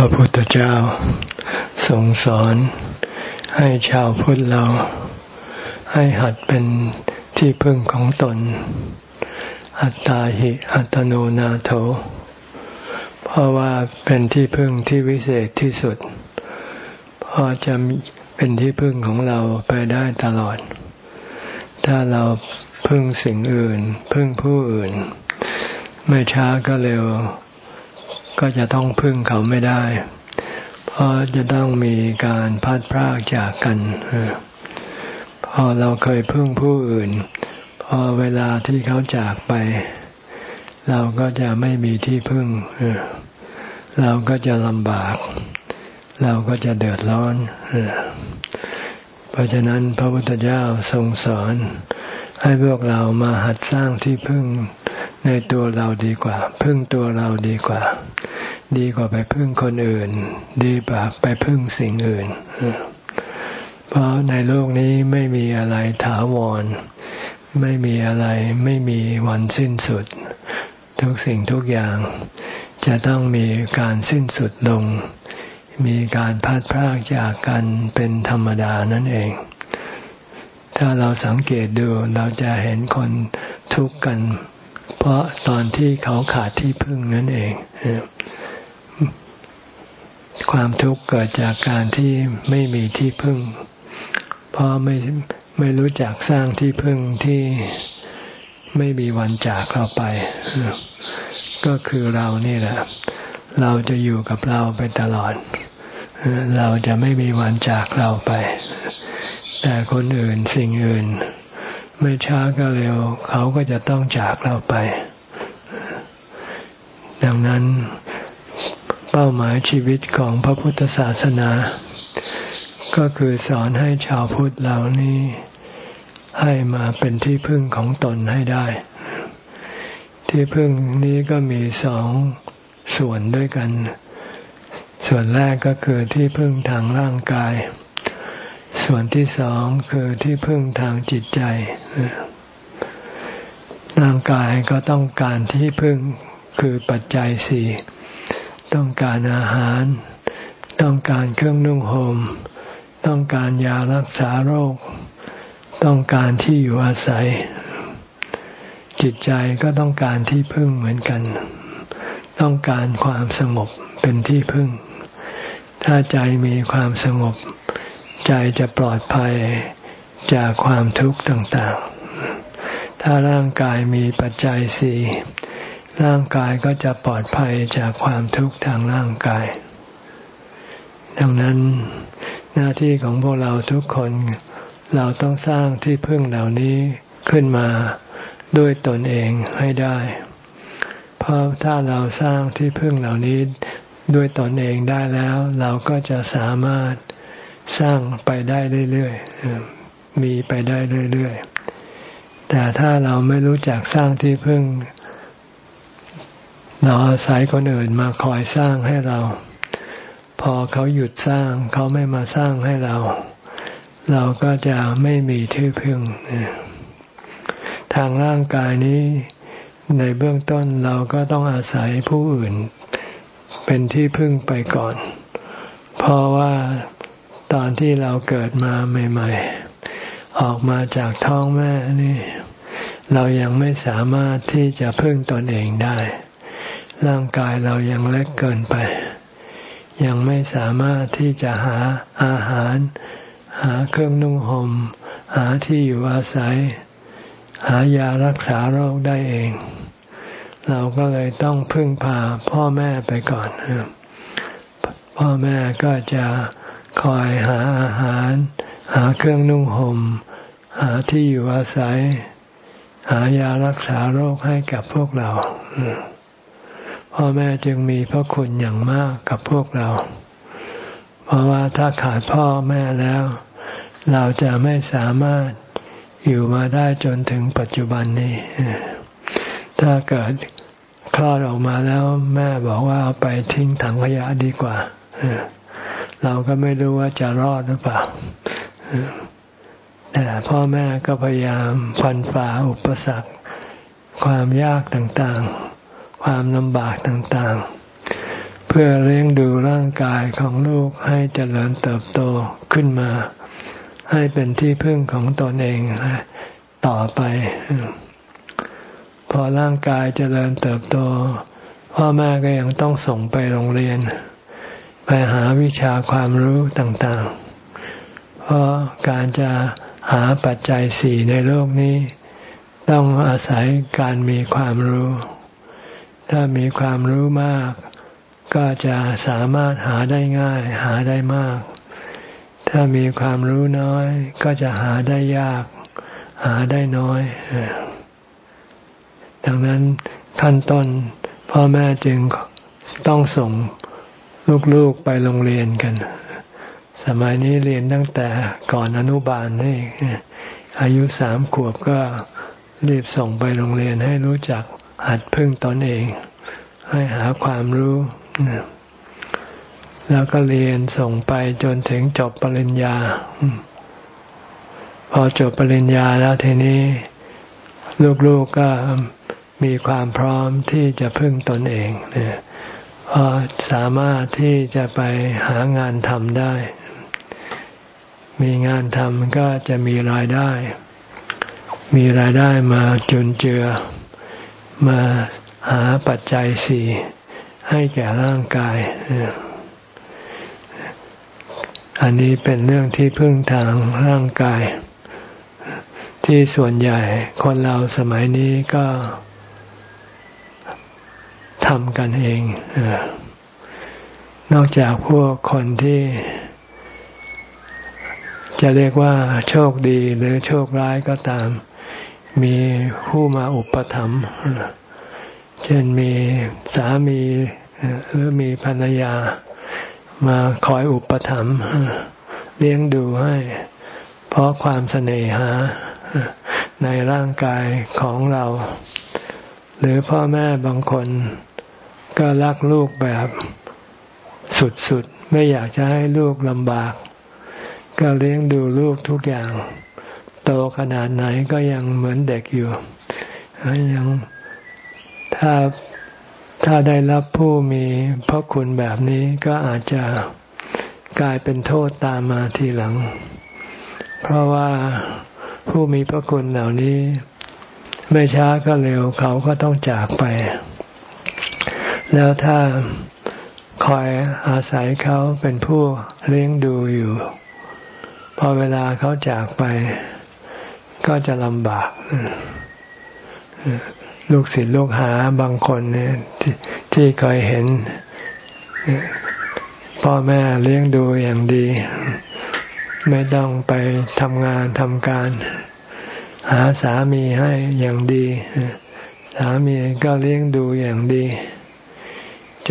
ระพุทธเจ้าทรงสอนให้ชาวพุทธเรา ให้หัดเป็นที่พึ่งของตน อัตตาหิอัตโนนาโถ เพราะว่าเป็นที่พึ่งที่วิเศษที่สุด เพราะจะเป็นที่พึ่งของเราไปได้ตลอด ถ้าเราพึ่งสิ่งอื่น พึ่งผู้อื่น ไม่ช้าก็เร็ว ก็จะต้องพึ่งเขาไม่ได้ เพราะจะต้องมีการพัดพรากจากกันพอเราเคยพึ่งผู้อื่น พอเวลาที่เขาจากไป เราก็จะไม่มีที่พึ่งเราก็จะลำบาก เราก็จะเดือดร้อนเพราะฉะนั้นพระพุทธเจ้าทรงสอน ให้พวกเรามาหัดสร้างที่พึ่งในตัวเราดีกว่า พึ่งตัวเราดีกว่า ดีกว่าไปพึ่งคนอื่น ดีกว่าไปพึ่งสิ่งอื่น เพราะในโลกนี้ไม่มีอะไรถาวร ไม่มีอะไรไม่มีวันสิ้นสุด ทุกสิ่งทุกอย่าง จะต้องมีการสิ้นสุดลง มีการพัดพรากจากกันเป็นธรรมดานั่นเอง ถ้าเราสังเกตดูเราจะเห็นคนทุกข์กัน เพราะตอนที่เขาขาดที่พึ่งนั่นเอง ความทุกข์เกิดจากการที่ไม่มีที่พึ่ง เพราะไม่ไม่รู้จักสร้างที่พึ่งที่ไม่มีวันจากเราไป ก็คือเรานี่แหละ เราจะอยู่กับเราไปตลอด เราจะไม่มีวันจากเราไป แต่คนอื่นสิ่งอื่น ไม่ช้าก็เร็ว เขาก็จะต้องจากเราไป ดังนั้นเป้าหมายชีวิตของพระพุทธศาสนา ก็คือสอนให้ชาวพุทธเหล่านี้ ให้มาเป็นที่พึ่งของตนให้ได้ ที่พึ่งนี้ก็มีสองส่วนด้วยกัน ส่วนแรกก็คือที่พึ่งทางร่างกาย ส่วนที่สองคือที่พึ่งทางจิตใจร่างกายก็ต้องการที่พึ่งคือปัจจัยสี่ต้องการอาหาร ต้องการเครื่องนุ่งห่มต้องการยารักษาโรค ต้องการที่อยู่อาศัย จิตใจก็ต้องการที่พึ่งเหมือนกัน ต้องการความสงบเป็นที่พึ่ง ถ้าใจมีความสงบ ใจจะปลอดภัยจากความทุกข์ต่างๆ ถ้าร่างกายมีปัจจัยสี่ร่างกายก็จะปลอดภัยจากความทุกข์ทางร่างกาย ดังนั้นหน้าที่ของพวกเราทุกคน เราต้องสร้างที่พึ่งเหล่านี้ขึ้นมาด้วยตนเองให้ได้ เพราะถ้าเราสร้างที่พึ่งเหล่านี้ด้วยตนเองได้แล้ว เราก็จะสามารถ สร้างไปได้เรื่อยๆมีไปได้เรื่อยๆแต่ถ้าเราไม่รู้จักสร้างที่พึ่ง เราอาศัยคนอื่นมาคอยสร้างให้เรา พอเขาหยุดสร้างเขาไม่มาสร้างให้เรา เราก็จะไม่มีที่พึ่งทางร่างกายนี้ในเบื้องต้นเราก็ต้องอาศัยผู้อื่น เป็นที่พึ่งไปก่อน เพราะว่า ตอนที่เราเกิดมาใหม่ ๆ ออกมาจากท้องแม่นี่ เรายังไม่สามารถที่จะพึ่งตนเองได้ ร่างกายเรายังเล็กเกินไป ยังไม่สามารถที่จะหาอาหาร หาเครื่องนุ่งหม่มหาที่อยู่อาศัย หายารักษาโรคได้เอง เราก็เลยต้องพึ่งพาพ่อแม่ไปก่อน พ่อแม่ก็จะ คอยหาอาหาร หาเครื่องนุ่งหม่ม หาที่อยู่อาศัย หายารักษาโรคให้กับพวกเราพ่อแม่จึงมีพระคุณอย่างมากกับพวกเรา เพราะว่าถ้าขาดพ่อแม่แล้ว เราจะไม่สามารถอยู่มาได้จนถึงปัจจุบันนี้ ถ้าเกิดคลอดออกมาแล้ว แม่บอกว่าเอาไปทิ้งถังขยะดีกว่า เราก็ไม่รู้ว่าจะรอดหรือเปล่าแต่พ่อแม่ก็พยายามฟันฝ่าอุปสรรค ความยากต่างๆ ความลำบากต่างๆ เพื่อเลี้ยงดูร่างกายของลูกให้เจริญเติบโตขึ้นมา ให้เป็นที่พึ่งของตนเองต่อไป พอร่างกายเจริญเติบโต พ่อแม่ก็ยังต้องส่งไปโรงเรียน ไปหาวิชาความรู้ต่างๆ เพราะการจะหาปัจจัยสี่ในโลกนี้ ต้องอาศัยการมีความรู้ ถ้ามีความรู้มาก ก็จะสามารถหาได้ง่าย หาได้มาก ถ้ามีความรู้น้อย ก็จะหาได้ยาก หาได้น้อย ดังนั้นขั้นต้นพ่อแม่จึงต้องส่ง ลูกๆไปโรงเรียนกัน สมัยนี้เรียนตั้งแต่ก่อนอนุบาลนี่อายุสามขวบก็รีบส่งไปโรงเรียนให้รู้จักหัดพึ่งตนเอง ให้หาความรู้ แล้วก็เรียนส่งไปจนถึงจบปริญญา พอจบปริญญาแล้วทีนี้ ลูกๆกก็มีความพร้อมที่จะพึ่งตนเองเพราะสามารถที่จะไปหางานทำได้ มีงานทำก็จะมีรายได้ มีรายได้มาจุนเจือ มาหาปัจจัยสี่ให้แก่ร่างกาย อันนี้เป็นเรื่องที่พึ่งทางร่างกาย ที่ส่วนใหญ่คนเราสมัยนี้ก็ ทำกันเองนอกจากพวกคนที่ จะเรียกว่าโชคดีหรือโชคร้ายก็ตาม มีผู้มาอุปถัมภ์เช่นมีสามีหรือมีภรรยา มาคอยอุปถัมภ์เลี้ยงดูให้ เพราะความเสน่หาในร่างกายของเรา หรือพ่อแม่บางคน ก็รักลูกแบบสุดๆ ไม่อยากจะให้ลูกลำบาก ก็เลี้ยงดูลูกทุกอย่าง โตขนาดไหนก็ยังเหมือนเด็กอยู่ ยังถ้าถ้าได้รับผู้มีพระคุณแบบนี้ก็อาจจะกลายเป็นโทษตามมาทีหลัง เพราะว่าผู้มีพระคุณเหล่านี้ ไม่ช้าก็เร็วเขาก็ต้องจากไป แล้วถ้าคอยอาศัยเขาเป็นผู้เลี้ยงดูอยู่ พอเวลาเขาจากไป ก็จะลำบาก ลูกศิษย์ลูกหาบางคนเนี่ยทที่เคยเห็น พ่อแม่เลี้ยงดูอย่างดี ไม่ต้องไปทำงานทำการ หาสามีให้อย่างดี สามีก็เลี้ยงดูอย่างดี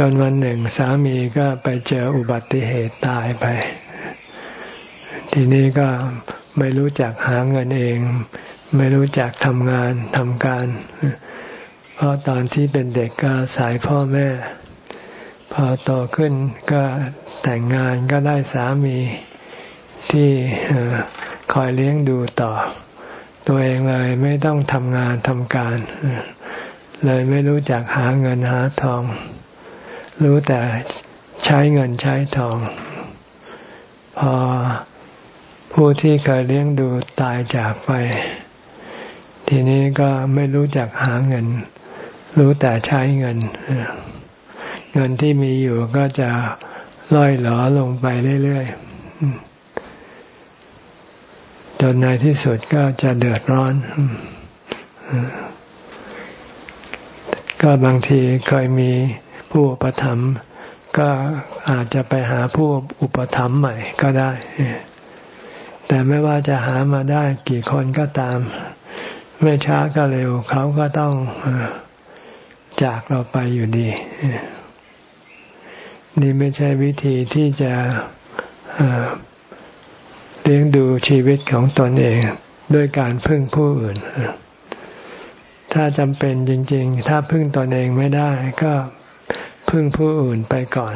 จนวันหนึ่งสามีก็ไปเจออุบัติเหตุตายไป ทีนี้ก็ไม่รู้จักหาเงินเอง ไม่รู้จักทำงานทำการ เพราะตอนที่เป็นเด็กก็สายพ่อแม่ พอโตขึ้นก็แต่งงานก็ได้สามีที่คอยเลี้ยงดูต่อ ตัวเองเลยไม่ต้องทำงานทำการ เลยไม่รู้จักหาเงินหาทอง รู้แต่ใช้เงินใช้ทอง พอผู้ที่เคยเลี้ยงดูตายจากไป ทีนี้ก็ไม่รู้จักหาเงิน รู้แต่ใช้เงิน เงินที่มีอยู่ก็จะล่อยหลอลงไปเรื่อยๆจนในที่สุดก็จะเดือดร้อนก็บางทีเคยมี ผู้อุปถัมภ์ก็อาจจะไปหาผู้อุปถัมภ์ใหม่ก็ได้ แต่ไม่ว่าจะหามาได้กี่คนก็ตาม ไม่ช้าก็เร็ว เขาก็ต้องจากเราไปอยู่ดี นี่ไม่ใช่วิธีที่จะเลี้ยงดูชีวิตของตนเองด้วยการพึ่งผู้อื่น ถ้าจำเป็นจริง ๆ ถ้าพึ่งตนเองไม่ได้ ก็ พึ่งผู้อื่นไปก่อน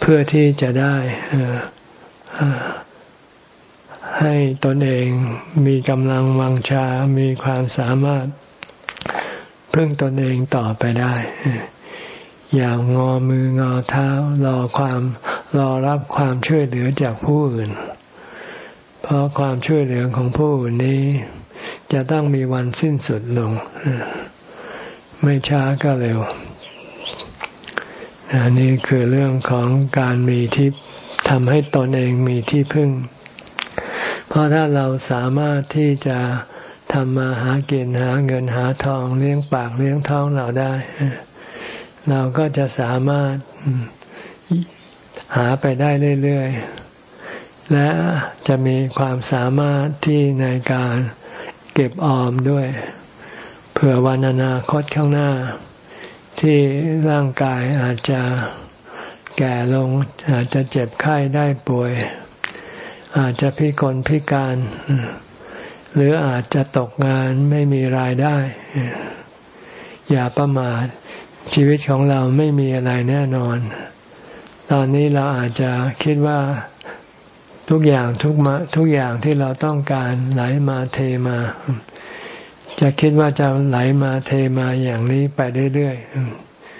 เพื่อที่จะได้ให้ตนเองมีกำลังวังชา มีความสามารถ พึ่งตนเองต่อไปได้ อย่างงอมืองอเท้ารอความรอรับความช่วยเหลือจากผู้อื่น เพราะความช่วยเหลือของผู้อื่นนี้ จะต้องมีวันสิ้นสุดลง ไม่ช้าก็เร็ว อันนี้คือเรื่องของการมีที่ทำให้ตนเองมีที่พึ่ง เพราะถ้าเราสามารถที่จะทำมาหาเกินหาเงินหาทองเลี้ยงปากเลี้ยงท้องเราได้ เราก็จะสามารถหาไปได้เรื่อยๆ และจะมีความสามารถที่ในการเก็บออมด้วย เผื่อวันอนาคตข้างหน้า ที่ร่างกายอาจจะแก่ลง อาจจะเจ็บไข้ได้ป่วย อาจจะพิกลพิการ หรืออาจจะตกงานไม่มีรายได้ อย่าประมาทชีวิตของเราไม่มีอะไรแน่นอน ตอนนี้เราอาจจะคิดว่าทุกอย่างทุกมาทุกอย่างที่เราต้องการไหลมาเทมา จะคิดว่าจะไหลมาเทมาอย่างนี้ไปเรื่อย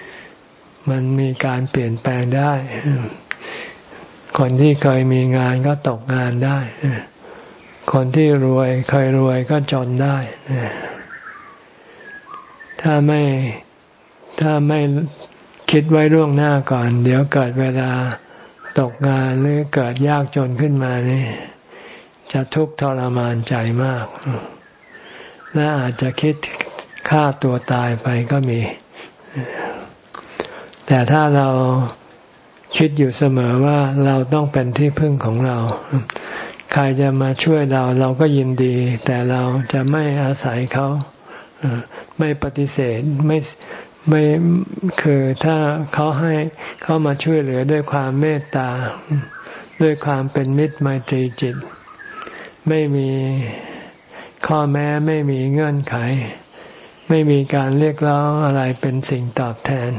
ๆ มันมีการเปลี่ยนแปลงได้ คนที่เคยมีงานก็ตกงานได้ คนที่รวยเคยรวยก็จนได้ ถ้าไม่ถ้าไม่คิดไว้ล่วงหน้าก่อน เดี๋ยวเกิดเวลาตกงานหรือเกิดยากจนขึ้นมานี่ จะทุกข์ทรมานใจมาก และอาจจะคิดฆ่าตัวตายไปก็มี แต่ถ้าเราคิดอยู่เสมอว่าเราต้องเป็นที่พึ่งของเรา ใครจะมาช่วยเราเราก็ยินดี แต่เราจะไม่อาศัยเขา ไม่ปฏิเสธไม่ไม่คือถ้าเขาให้เขามาช่วยเหลือด้วยความเมตตา ด้วยความเป็นมิตรไมตรีจิต ไม่มี ข้อแม้ไม่มีเงื่อนไข ไม่มีการเรียกร้องอะไรเป็นสิ่งตอบแทน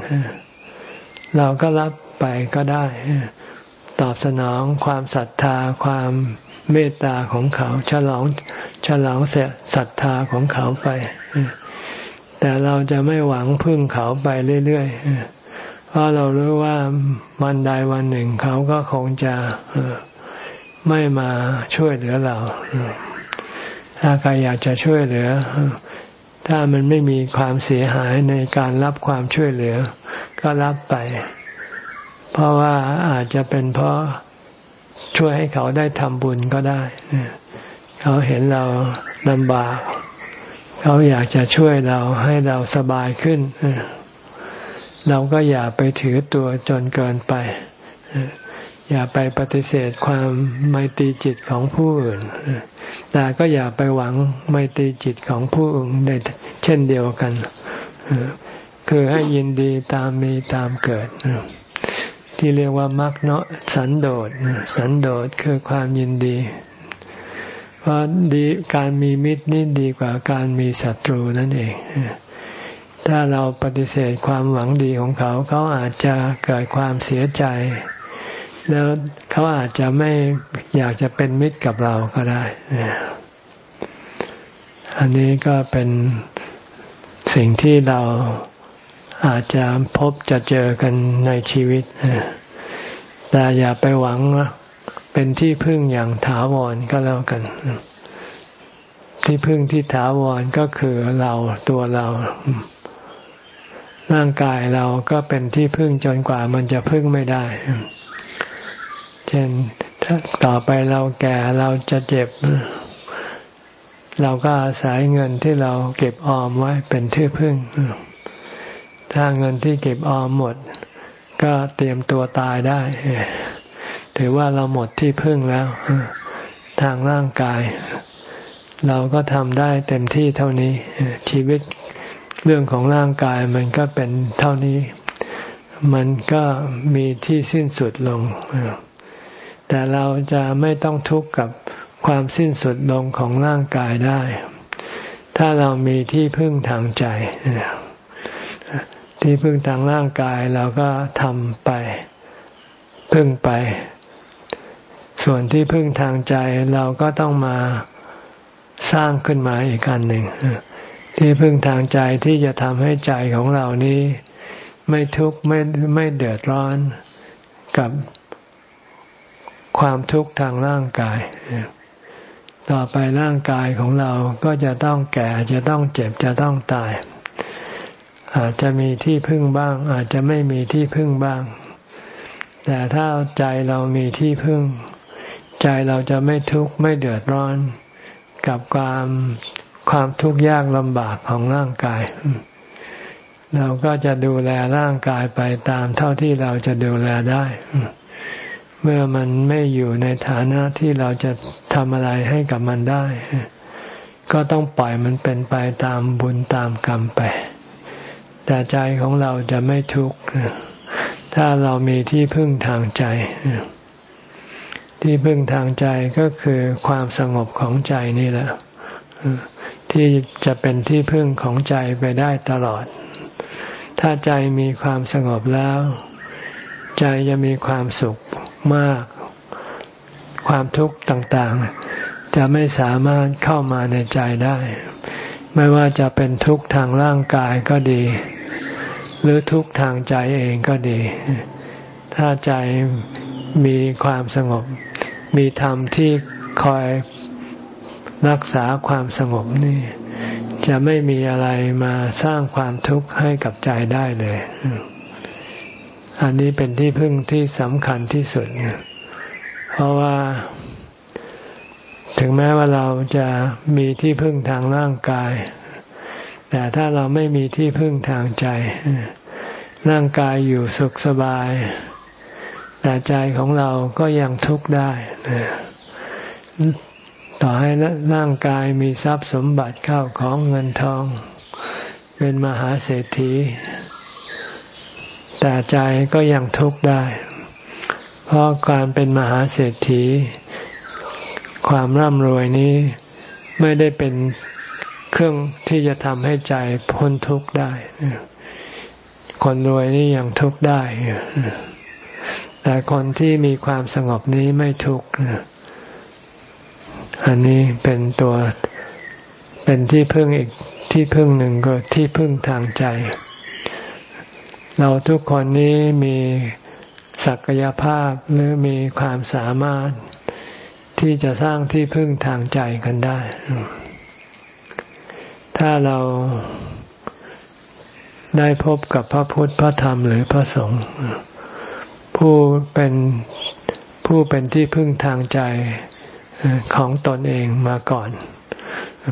เราก็รับไปก็ได้ ตอบสนองความศรัทธาความเมตตาของเขาฉลองฉลองเสียศรัทธาของเขาไป แต่เราจะไม่หวังพึ่งเขาไปเรื่อยๆเพราะเรารู้ว่าวันใดวันหนึ่งเขาก็คงจะไม่มาช่วยเหลือเรา ถ้าใครอยากจะช่วยเหลือ ถ้ามันไม่มีความเสียหายในการรับความช่วยเหลือ ก็รับไป เพราะว่าอาจจะเป็นเพราะช่วยให้เขาได้ทำบุญก็ได้ เขาเห็นเราลำบาก เขาอยากจะช่วยเราให้เราสบายขึ้น เราก็อย่าไปถือตัวจนเกินไป อย่าไปปฏิเสธความไมตรีจิตของผู้อื่น แต่ก็อย่าไปหวังไมตรีจิตของผู้อื่นในเช่นเดียวกัน คือให้ยินดีตามมีตามเกิด ที่เรียกว่ามักเนาะสันโดษสันโดษคือความยินดี เพราะดีการมีมิตรนี่ดีกว่าการมีศัตรูนั่นเองถ้าเราปฏิเสธความหวังดีของเขา เขาอาจจะเกิดความเสียใจ แล้วเขาอาจจะไม่อยากจะเป็นมิตรกับเราก็ได้ อันนี้ก็เป็นสิ่งที่เราอาจจะพบจะเจอกันในชีวิต แต่อย่าไปหวังเป็นที่พึ่งอย่างถาวรก็แล้วกัน ที่พึ่งที่ถาวรก็คือเราตัวเรา ร่างกายเราก็เป็นที่พึ่งจนกว่ามันจะพึ่งไม่ได้ เช่นถ้าต่อไปเราแก่เราจะเจ็บ เราก็อาศัยเงินที่เราเก็บออมไว้เป็นที่พึ่ง ถ้าเงินที่เก็บออมหมด ก็เตรียมตัวตายได้ ถือว่าเราหมดที่พึ่งแล้ว ทางร่างกาย เราก็ทำได้เต็มที่เท่านี้ ชีวิตเรื่องของร่างกายมันก็เป็นเท่านี้ มันก็มีที่สิ้นสุดลง แต่เราจะไม่ต้องทุกข์กับความสิ้นสุดลงของร่างกายได้ ถ้าเรามีที่พึ่งทางใจ ที่พึ่งทางร่างกายเราก็ทำไป พึ่งไป ส่วนที่พึ่งทางใจเราก็ต้องมาสร้างขึ้นมาอีกอันหนึ่งที่พึ่งทางใจที่จะทำให้ใจของเรานี้ ไม่ทุกข์ไม่ไม่เดือดร้อนกับ ความทุกข์ทางร่างกาย ต่อไปร่างกายของเราก็จะต้องแก่จะต้องเจ็บจะต้องตาย อาจจะมีที่พึ่งบ้าง อาจจะไม่มีที่พึ่งบ้าง แต่ถ้าใจเรามีที่พึ่ง ใจเราจะไม่ทุกข์ไม่เดือดร้อน กับความความทุกข์ยากลำบากของร่างกาย เราก็จะดูแลร่างกายไปตามเท่าที่เราจะดูแลได้ เมื่อมันไม่อยู่ในฐานะที่เราจะทำอะไรให้กับมันได้ ก็ต้องปล่อยมันเป็นไปตามบุญตามกรรมไป แต่ใจของเราจะไม่ทุกข์ถ้าเรามีที่พึ่งทางใจ ที่พึ่งทางใจก็คือความสงบของใจนี่แหละที่จะเป็นที่พึ่งของใจไปได้ตลอด ถ้าใจมีความสงบแล้ว ใจจะมีความสุขมาก ความทุกข์ต่างๆ จะไม่สามารถเข้ามาในใจได้ ไม่ว่าจะเป็นทุกข์ทางร่างกายก็ดี หรือทุกข์ทางใจเองก็ดี ถ้าใจมีความสงบ มีธรรมที่คอยรักษาความสงบนี่ จะไม่มีอะไรมาสร้างความทุกข์ให้กับใจได้เลย อันนี้เป็นที่พึ่งที่สำคัญที่สุด เพราะว่า ถึงแม้ว่าเราจะมีที่พึ่งทางร่างกาย แต่ถ้าเราไม่มีที่พึ่งทางใจ ร่างกายอยู่สุขสบาย แต่ใจของเราก็ยังทุกข์ได้ต่อให้ร่างกายมีทรัพย์สมบัติเข้าของเงินทอง เป็นมหาเศรษฐี แต่ใจก็ยังทุกข์ได้ เพราะการเป็นมหาเศรษฐี ความร่ำรวยนี้ไม่ได้เป็นเครื่องที่จะทำให้ใจพ้นทุกข์ได้ คนรวยนี่ยังทุกข์ได้ แต่คนที่มีความสงบนี้ไม่ทุกข์อันนี้เป็นตัวเป็นที่พึ่งอีกที่พึ่งหนึ่งก็ที่พึ่งทางใจ เราทุกคนนี้มีศักยภาพหรือมีความสามารถที่จะสร้างที่พึ่งทางใจกันได้ ถ้าเราได้พบกับพระพุทธพระธรรมหรือพระสงฆ์ผู้เป็นผู้เป็นที่พึ่งทางใจของตนเองมาก่อน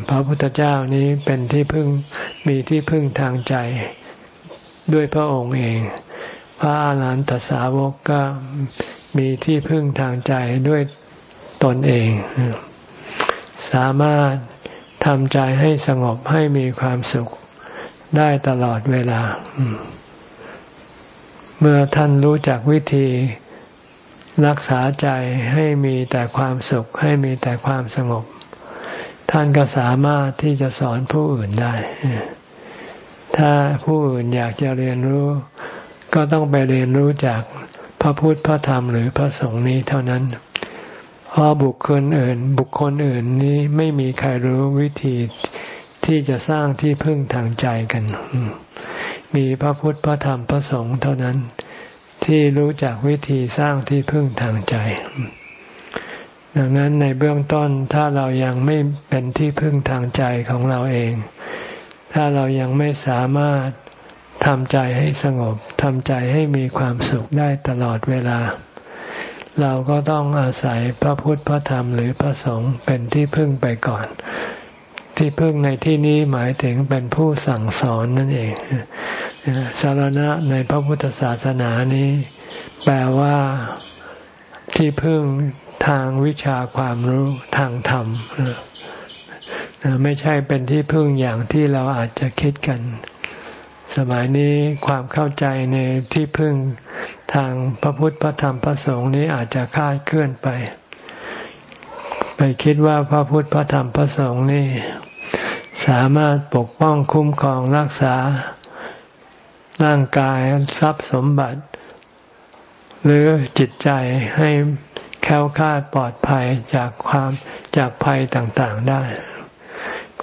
พระพุทธเจ้านี้เป็นที่พึ่งมีที่พึ่งทางใจ ด้วยพระองค์เอง พระอาหารหันตสาวกก็มีที่พึ่งทางใจด้วยตนเอง สามารถทำใจให้สงบให้มีความสุขได้ตลอดเวลา เมื่อท่านรู้จักวิธีรักษาใจให้มีแต่ความสุข ให้มีแต่ความสงบ ท่านก็สามารถที่จะสอนผู้อื่นได้ ถ้าผู้อื่นอยากจะเรียนรู้ ก็ต้องไปเรียนรู้จากพระพุทธพระธรรมหรือพระสงฆ์นี้เท่านั้นเพราะบุคคลอื่น บุคคลอื่นนี้ไม่มีใครรู้วิธีที่จะสร้างที่พึ่งทางใจกัน มีพระพุทธพระธรรมพระสงฆ์เท่านั้นที่รู้จักวิธีสร้างที่พึ่งทางใจ ดังนั้นในเบื้องต้นถ้าเรายังไม่เป็นที่พึ่งทางใจของเราเอง ถ้าเรายังไม่สามารถทำใจให้สงบทำใจให้มีความสุขได้ตลอดเวลา เราก็ต้องอาศัยพระพุทธพระธรรมหรือพระสงฆ์เป็นที่พึ่งไปก่อน ที่พึ่งในที่นี้หมายถึงเป็นผู้สั่งสอนนั่นเองสารณะในพระพุทธศาสนานี้ แปลว่าที่พึ่งทางวิชาความรู้ทางธรรม ไม่ใช่เป็นที่พึ่งอย่างที่เราอาจจะคิดกัน สมัยนี้ความเข้าใจในที่พึ่งทางพระพุทธพระธรรมพระสงฆ์นี้อาจจะคลาดเคลื่อนไป ไปคิดว่าพระพุทธพระธรรมพระสงฆ์นี่ สามารถปกป้องคุ้มครองรักษา ร่างกายทรัพย์สมบัติ หรือจิตใจให้แค้วคลาดปลอดภัยจากความจากภัยต่างๆได้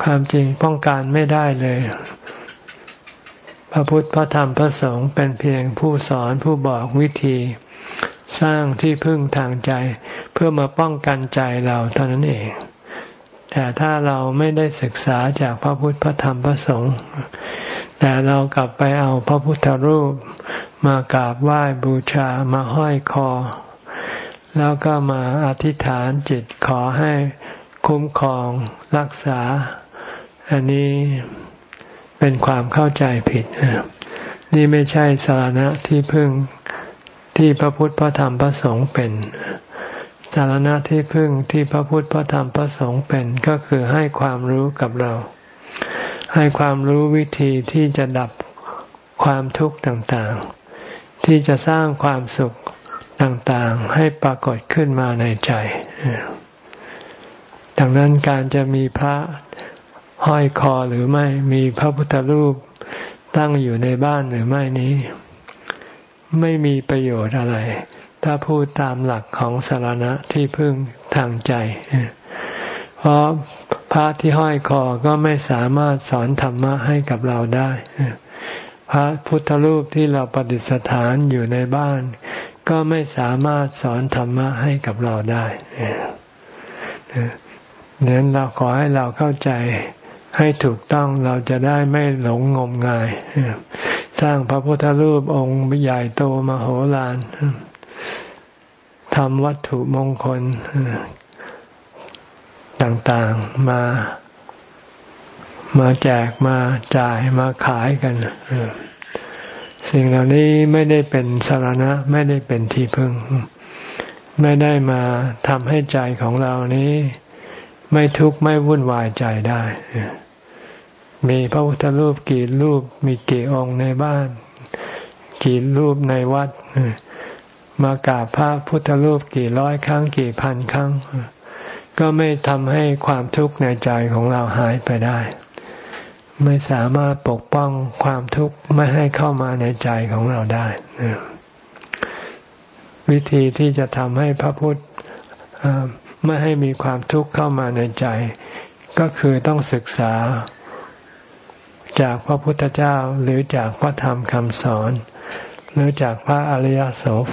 ความจริงป้องกันไม่ได้เลย พระพุทธพระธรรมพระสงฆ์เป็นเพียงผู้สอนผู้บอกวิธี สร้างที่พึ่งทางใจ เพื่อมาป้องกันใจเราเท่านั้นเอง แต่ถ้าเราไม่ได้ศึกษาจากพระพุทธพระธรรมพระสงฆ์แต่เรากลับไปเอาพระพุทธรูปมากราบไหว้บูชามาห้อยคอ แล้วก็มาอธิษฐานจิตขอให้คุ้มครองรักษา อันนี้เป็นความเข้าใจผิด นี่ไม่ใช่สาระที่พึ่งที่พระพุทธพระธรรมพระสงฆ์เป็นสาระที่พึ่งที่พระพุทธพระธรรมพระสงฆ์เป็นก็คือให้ความรู้กับเรา ให้ความรู้วิธีที่จะดับความทุกข์ต่างๆ ที่จะสร้างความสุขต่างๆ ให้ปรากฏขึ้นมาในใจ ดังนั้นการจะมีพระ ห้อยคอหรือไม่มีพระพุทธรูปตั้งอยู่ในบ้านหรือไม่นี้ ไม่มีประโยชน์อะไร ถ้าพูดตามหลักของสารณะที่พึ่งทางใจ เพราะพระที่ห้อยคอก็ไม่สามารถสอนธรรมะให้กับเราได้ พระพุทธรูปที่เราประดิษฐานอยู่ในบ้าน ก็ไม่สามารถสอนธรรมะให้กับเราได้เน้นเราขอให้เราเข้าใจ ให้ถูกต้องเราจะได้ไม่หลงงมงาย สร้างพระพุทธรูปองค์ใหญ่โตมโหฬารทำวัตถุมงคลต่างๆมามาแจกมาจ่ายมาขายกันสิ่งเหล่านี้ไม่ได้เป็นสารณะ ไม่ได้เป็นที่พึ่ง ไม่ได้มาทำให้ใจของเรานี้ ไม่ทุกข์ไม่วุ่นวายใจได้ มีพระพุทธรูปกี่รูป มีกี่องค์ในบ้าน กี่รูปในวัด มากราบพระพุทธรูปกี่ร้อยครั้งกี่พันครั้ง ก็ไม่ทำให้ความทุกข์ในใจของเราหายไปได้ ไม่สามารถปกป้องความทุกข์ไม่ให้เข้ามาในใจของเราได้ วิธีที่จะทำให้พระพุทธ ไม่ให้มีความทุกข์เข้ามาในใจ ก็คือต้องศึกษา จากพระพุทธเจ้าหรือจากพระธรรมคำสอน หรือจากพระอริยสง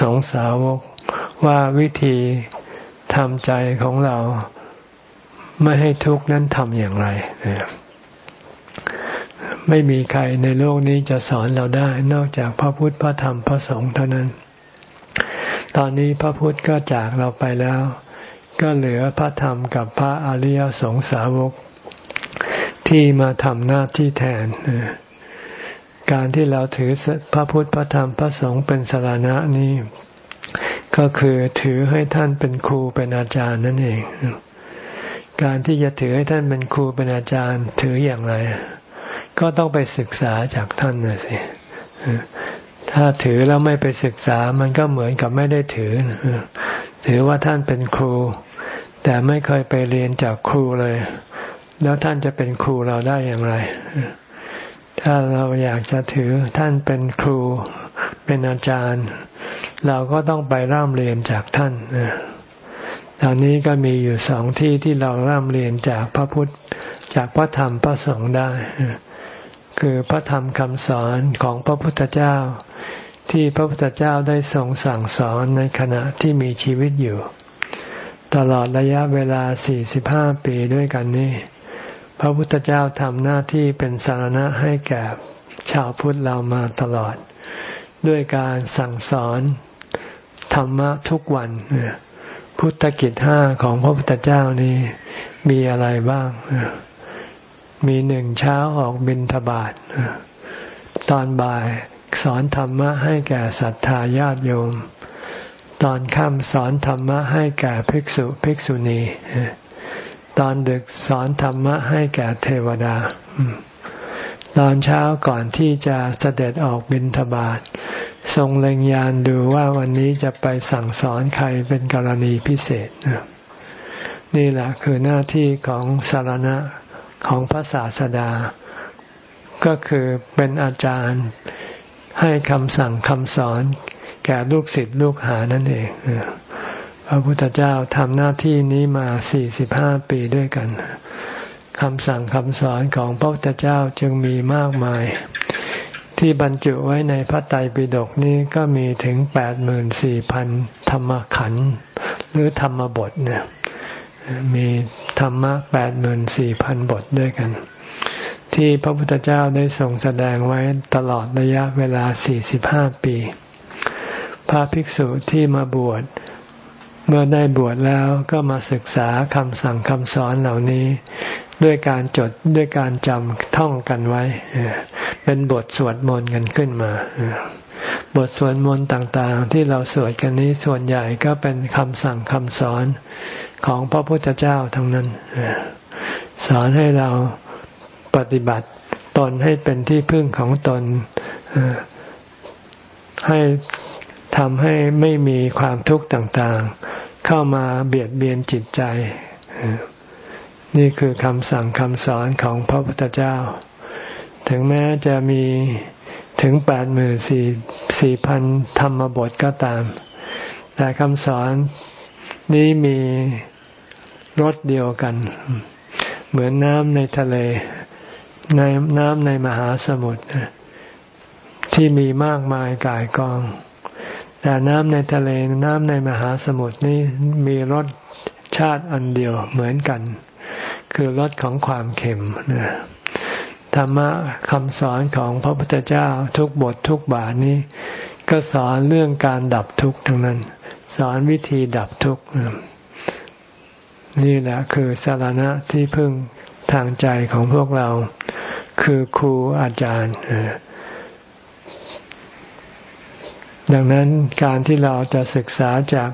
สงสาวกว่าวิธีทำใจของเราไม่ให้ทุกข์นั้นทำอย่างไร ไม่มีใครในโลกนี้จะสอนเราได้ นอกจากพระพุทธพระธรรมพระสงฆ์เท่านั้น ตอนนี้พระพุทธก็จากเราไปแล้ว ก็เหลือพระธรรมกับพระอริยสงสาวก ที่มาทำหน้าที่แทน การที่เราถือพระพุทธพระธรรมพระสงฆ์เป็นสารณะนี้ ก็คือถือให้ท่านเป็นครูเป็นอาจารย์นั่นเอง การที่จะถือให้ท่านเป็นครูเป็นอาจารย์ ถืออย่างไร ก็ต้องไปศึกษาจากท่านนะสิถ้าถือแล้วไม่ไปศึกษา มันก็เหมือนกับไม่ได้ถือ ถือว่าท่านเป็นครู แต่ไม่เคยไปเรียนจากครูเลย แล้วท่านจะเป็นครูเราได้อย่างไร ถ้าเราอยากจะถือท่านเป็นครูเป็นอาจารย์ เราก็ต้องไปร่ำเรียนจากท่านตอนนี้ก็มีอยู่สองที่ที่เราร่ำเรียนจากพระพุทธจากพระธรรมพระสงฆ์ได้ คือพระธรรมคำสอนของพระพุทธเจ้า ที่พระพุทธเจ้าได้ทรงสั่งสอนในขณะที่มีชีวิตอยู่ ตลอดระยะเวลา 45 ปีด้วยกันนี้ พระพุทธเจ้าทำหน้าที่เป็นสารณะให้แก่ชาวพุทธเรามาตลอด ด้วยการสั่งสอนธรรมะทุกวัน พุทธกิจห้าของพระพุทธเจ้านี้มีอะไรบ้าง มีหนึ่งเช้าออกบินทบาทตอนบ่ายสอนธรรมะให้แก่ศรัทธาญาติโยม ตอนค่ำสอนธรรมะให้แก่ภิกษุภิกษุณี ตอนดึกสอนธรรมะให้แก่เทวดา ตอนเช้าก่อนที่จะเสด็จออกบิณฑบาตทรงเล็งยานดูว่าวันนี้จะไปสั่งสอนใครเป็นกรณีพิเศษ นี่แหละคือหน้าที่ของสารณะของพระศาสดา ก็คือเป็นอาจารย์ให้คำสั่งคำสอน แก่ลูกศิษย์ลูกหานั่นเองพระพุทธเจ้าทำหน้าที่นี้มาสี่สิบห้าปีด้วยกันคำสั่งคำสอนของพระพุทธเจ้าจึงมีมากมาย ที่บรรจุไว้ในพระไตรปิฎกนี้ก็มีถึงแปดหมื่นสี่พันธรรมขันธ์หรือธรรมบทเนี่ยมีธรรมะแปดหมื่นสี่พันบทด้วยกัน ที่พระพุทธเจ้าได้ทรงแสดงไว้ตลอดระยะเวลาสี่สิบห้าปี พระภิกษุที่มาบวชเมื่อได้บวชแล้วก็มาศึกษาคำสั่งคำสอนเหล่านี้ ด้วยการจดด้วยการจำท่องกันไว้ เป็นบทสวดมนต์กันขึ้นมา บทสวดมนต์ต่างๆ ที่เราสวดกันนี้ส่วนใหญ่ก็เป็นคำสั่งคำสอนของพระพุทธเจ้าทั้งนั้น สอนให้เราปฏิบัติตนให้เป็นที่พึ่งของตนให้ ทำให้ไม่มีความทุกข์ต่างๆ เข้ามาเบียดเบียนจิตใจ นี่คือคำสั่งคำสอนของพระพุทธเจ้า ถึงแม้จะมีถึงแปดหมื่นสี่สี่พันธรรมบทก็ตาม แต่คำสอนนี้มีรสเดียวกัน เหมือนน้ำในทะเลในน้ำในมหาสมุทรที่มีมากมายกายกอง แต่น้ำในทะเลน้ำในมหาสมุทรนี้มีรสชาติอันเดียวเหมือนกัน คือรสของความเค็มธรรมะคำสอนของพระพุทธเจ้าทุกบททุกบาทนี้ ก็สอนเรื่องการดับทุกข์ทั้งนั้น สอนวิธีดับทุกข์นี่แหละคือสารณะที่พึ่งทางใจของพวกเรา คือครูอาจารย์ ดังนั้นการที่เราจะศึกษาจาก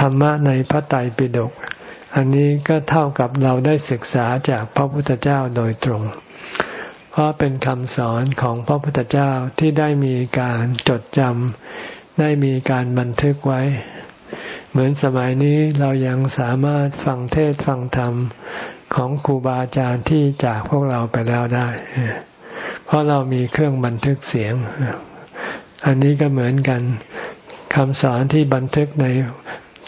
ธรรมะในพระไตรปิฎกอันนี้ก็เท่ากับเราได้ศึกษาจากพระพุทธเจ้าโดยตรง เพราะเป็นคำสอนของพระพุทธเจ้าที่ได้มีการจดจำได้มีการบันทึกไว้ เหมือนสมัยนี้เรายังสามารถฟังเทศฟังธรรมของครูบาอาจารย์ที่จากพวกเราไปแล้วได้ เพราะเรามีเครื่องบันทึกเสียง อันนี้ก็เหมือนกันคำสอนที่บันทึกใน